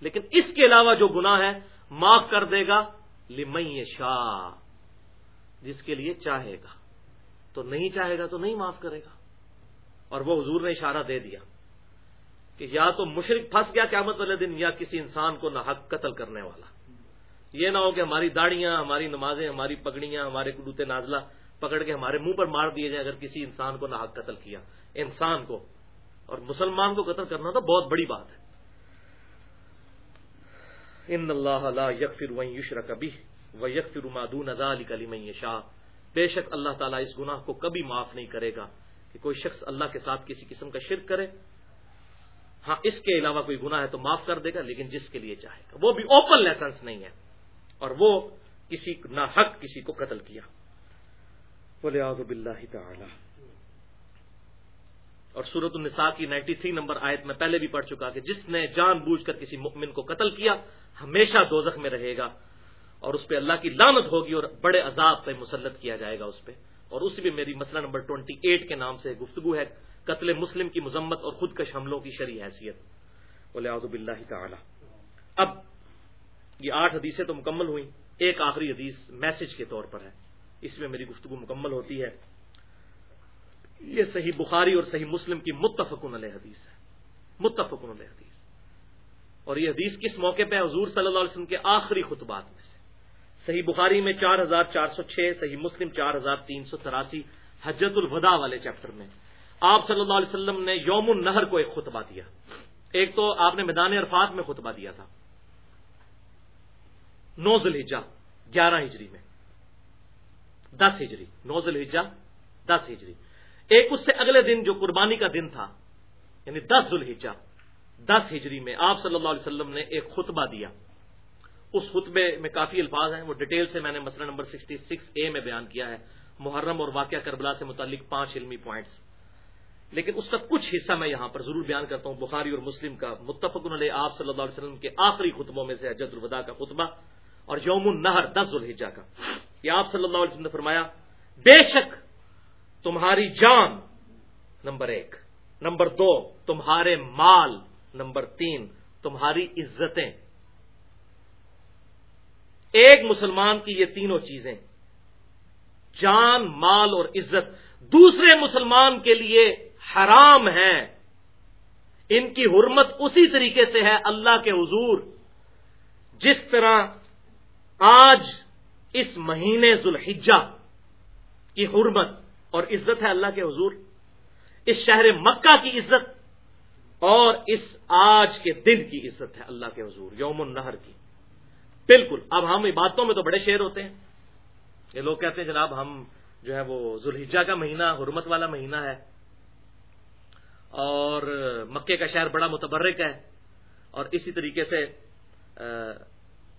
لیکن اس کے علاوہ جو گناہ ہے معاف کر دے گا۔ لمئی شاہ جس کے لیے چاہے گا۔ تو نہیں چاہے گا تو نہیں معاف کرے گا۔ اور وہ حضور نے اشارہ دے دیا کہ یا تو مشرق پھنس گیا قیامت والے دن، یا کسی انسان کو نہ حق قتل کرنے والا۔ یہ نہ ہو کہ ہماری داڑیاں ہماری نمازیں، ہماری پگڑیاں، ہمارے کلوتے نازلہ پکڑ کے ہمارے منہ پر مار دیے جائیں اگر کسی انسان کو نہ قتل کیا۔ انسان کو۔ اور مسلمان کو قتل کرنا تو بہت بڑی بات ہے۔ ان اللہ لا یکفر وین یشرک به و یکفر ما دون ذلك لمن یشاء۔ بے شک اللہ تعالیٰ اس گناہ کو کبھی معاف نہیں کرے گا کہ کوئی شخص اللہ کے ساتھ کسی قسم کا شرک کرے۔ ہاں اس کے علاوہ کوئی گناہ ہے تو معاف کر دے گا، لیکن جس کے لیے چاہے گا۔ وہ بھی اوپن لائسنس نہیں ہے۔ اور وہ کسی نہ حق کسی کو قتل کیا۔ بولے آزب اللہ تعالی اور سورت النساء کی نائنٹی تھری نمبر آیت میں پہلے بھی پڑھ چکا کہ جس نے جان بوجھ کر کسی مؤمن کو قتل کیا ہمیشہ دوزخ میں رہے گا اور اس پہ اللہ کی لانت ہوگی اور بڑے عذاب پہ مسلط کیا جائے گا اس پہ۔ اور اس بھی میری مسئلہ نمبر ٹوئنٹی ایٹ کے نام سے گفتگو ہے قتل مسلم کی مذمت اور خود کش حملوں کی شرح حیثیت۔ بولے آزب اللہ تعالی اب یہ آٹھ حدیثیں تو مکمل ہوئیں ایک آخری حدیث میسج کے طور پر ہے۔ اس میں میری گفتگو مکمل ہوتی ہے۔ یہ صحیح بخاری اور صحیح مسلم کی متفقن علیہ حدیث ہے۔ متفقن علیہ حدیث۔ اور یہ حدیث کس موقع پہ حضور صلی اللہ علیہ وسلم کے آخری خطبات میں سے؟ صحیح بخاری میں چار ہزار چار سو چھ، صحیح مسلم چار ہزار تین سو تراسی، حجت الوداع والے چیپٹر میں۔ آپ صلی اللہ علیہ وسلم نے یوم النہر کو ایک خطبہ دیا۔ ایک تو آپ نے میدان عرفات میں خطبہ دیا تھا۔ نوز الحجا گیارہ ہجری میں۔ دس ہجری نوز الحجا دس ہجری۔ ایک اس سے اگلے دن جو قربانی کا دن تھا یعنی دس ذوالحجہ، دس ہجری میں آپ صلی اللہ علیہ وسلم نے ایک خطبہ دیا۔ اس خطبے میں کافی الفاظ ہیں، وہ ڈیٹیل سے میں نے مسئلہ نمبر سکسٹی سکس اے میں بیان کیا ہے۔ محرم اور واقعہ کربلا سے متعلق پانچ علمی پوائنٹس لیکن اس کا کچھ حصہ میں یہاں پر ضرور بیان کرتا ہوں، بخاری اور مسلم کا۔ متفق علیہ آپ صلی اللہ علیہ وسلم کے آخری خطبوں میں سے حجت الوداع کا خطبہ اور یوم النہر، دس ذوالحجہ کا۔ یہ آپ صلی اللہ علیہ وسلم نے فرمایا، بے شک تمہاری جان نمبر ایک، نمبر دو تمہارے مال، نمبر تین تمہاری عزتیں۔ ایک مسلمان کی یہ تینوں چیزیں، جان، مال اور عزت۔ دوسرے مسلمان کے لیے حرام ہے ان کی حرمت اسی طریقے سے ہے اللہ کے حضور، جس طرح آج اس مہینے ذوالحجہ کی حرمت اور عزت ہے اللہ کے حضور، اس شہر مکہ کی عزت اور اس آج کے دن کی عزت ہے اللہ کے حضور، یوم النہر کی۔ بالکل، اب ہم عبادتوں میں تو بڑے شعر ہوتے ہیں۔ یہ لوگ کہتے ہیں جناب ہم جو ہے وہ ذوالحجہ کا مہینہ، حرمت والا مہینہ ہے۔ اور مکے کا شہر بڑا متبرک ہے۔ اور اسی طریقے سے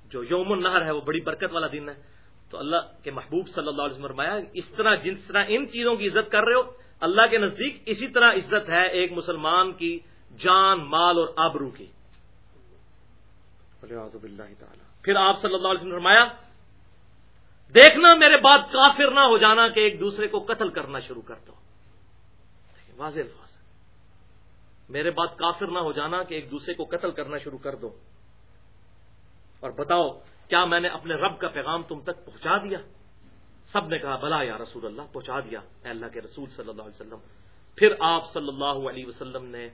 جو یوم النہر ہے وہ بڑی برکت والا دن ہے۔ تو اللہ کے محبوب صلی اللہ علیہ وسلم فرمایا اس طرح جس طرح ان چیزوں کی عزت کر رہے ہو اللہ کے نزدیک اسی طرح عزت ہے ایک مسلمان کی جان مال اور آبرو کی۔ پھر آپ صلی اللہ علیہ وسلم فرمایا دیکھنا میرے بعد کافر نہ ہو جانا کہ ایک دوسرے کو قتل کرنا شروع کر دو۔ واضح الفاظ۔ میرے بعد کافر نہ ہو جانا کہ ایک دوسرے کو قتل کرنا شروع کر دو۔ اور بتاؤ کیا میں نے اپنے رب کا پیغام تم تک پہنچا دیا؟ سب نے کہا، بلا یا رسول اللہ، پہنچا دیا۔ اے اللہ کے رسول صلی اللہ علیہ وسلم، پھر آپ صلی اللہ علیہ وسلم نے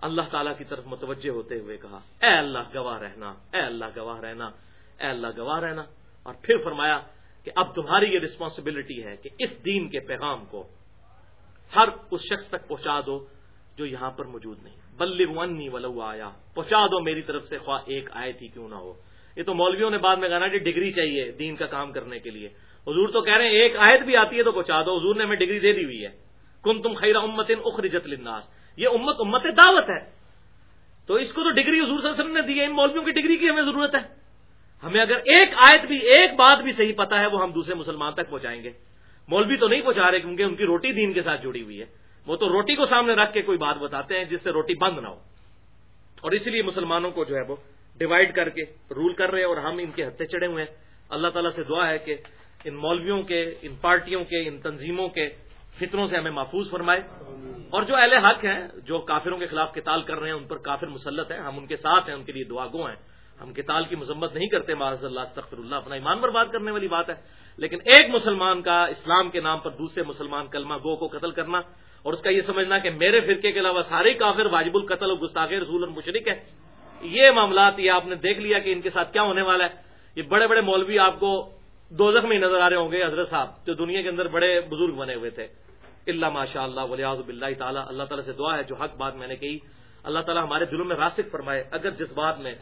اللہ تعالی کی طرف متوجہ ہوتے ہوئے کہا، اے اللہ گواہ رہنا، اے اللہ گواہ رہنا، اے اللہ گواہ رہنا۔ اور پھر فرمایا کہ اب تمہاری یہ رسپانسبلٹی ہے کہ اس دین کے پیغام کو ہر اس شخص تک پہنچا دو جو یہاں پر موجود نہیں۔ بلغنی ولو آیا، پہنچا دو میری طرف سے، خواہ ایک آئے تھی کیوں نہ ہو۔ یہ تو مولویوں نے بعد میں کہا کہ جی ڈگری چاہیے دین کا کام کرنے کے لیے۔ حضور تو کہہ رہے ہیں، ایک آیت بھی آتی ہے تو پہنچا دو، حضور نے ہمیں ڈگری دے دی ہوئی ہے۔ کن تم خیر امت اخرجت للناس۔ یہ امت امت دعوت ہے۔ تو اس کو تو ڈگری حضور صلی اللہ علیہ وسلم نے دی ہے، ان مولویوں کی ڈگری کی ہمیں ضرورت ہے۔ ہمیں اگر ایک آیت بھی، ایک بات بھی صحیح پتا ہے، وہ ہم دوسرے مسلمان تک پہنچائیں گے۔ مولوی تو نہیں پہنچا رہے کیونکہ ان کی روٹی دین کے ساتھ جڑی ہوئی ہے۔ وہ تو روٹی کو سامنے رکھ کے کوئی بات بتاتے ہیں جس سے روٹی بند نہ ہو۔ اور اسی لیے مسلمانوں کو جو ہے وہ ڈیوائڈ کر کے رول کر رہے ہیں اور ہم ان کے ہتھے چڑھے ہوئے ہیں۔ اللہ تعالیٰ سے دعا ہے کہ ان مولویوں کے، ان پارٹیوں کے، ان تنظیموں کے فطروں سے ہمیں محفوظ فرمائے۔ اور جو اہل حق ہیں، جو کافروں کے خلاف کتال کر رہے ہیں، ان پر کافر مسلط ہیں۔ ہم ان کے ساتھ ہیں، ان کے لیے دعا گو ہیں۔ ہم کتال کی مذمت نہیں کرتے، معاذ اللہ، استغفر اللہ، اپنا ایمان برباد کرنے والی بات ہے۔ لیکن ایک مسلمان کا اسلام کے نام پر دوسرے مسلمان کلمہ گو کو قتل کرنا، اور اس کا یہ سمجھنا کہ میرے فرقے کے علاوہ سارے کافر واجب القتل اور گستاخ رسول اور مشرق ہے یہ معاملات یہ آپ نے دیکھ لیا کہ ان کے ساتھ کیا ہونے والا ہے۔ یہ بڑے بڑے مولوی آپ کو دو میں نظر آ رہے ہوں گے، حضرت صاحب، جو دنیا کے اندر بڑے بزرگ بنے ہوئے تھے۔ اللہ ماشاء اللہ ولیاز بلّہ تعالیٰ، اللہ تعالیٰ سے دعا ہے، جو حق بات میں نے کہی۔ اللہ تعالیٰ ہمارے دلوں میں راسک فرمائے۔ اگر جس بات میں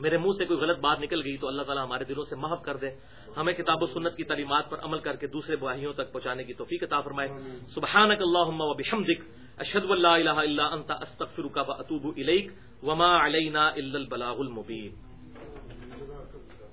میرے منہ سے کوئی غلط بات نکل گئی تو اللہ تعالیٰ ہمارے دلوں سے محف کر دے۔ ہمیں کتاب و سنت کی تعلیمات پر عمل کر کے دوسرے باہیوں تک پہنچانے کی توفیق عطا فرمائے۔ سبحان اشد اللہ اللہ انت استغفرک و اطوب الیک وما علینا الا البلاغ المبین۔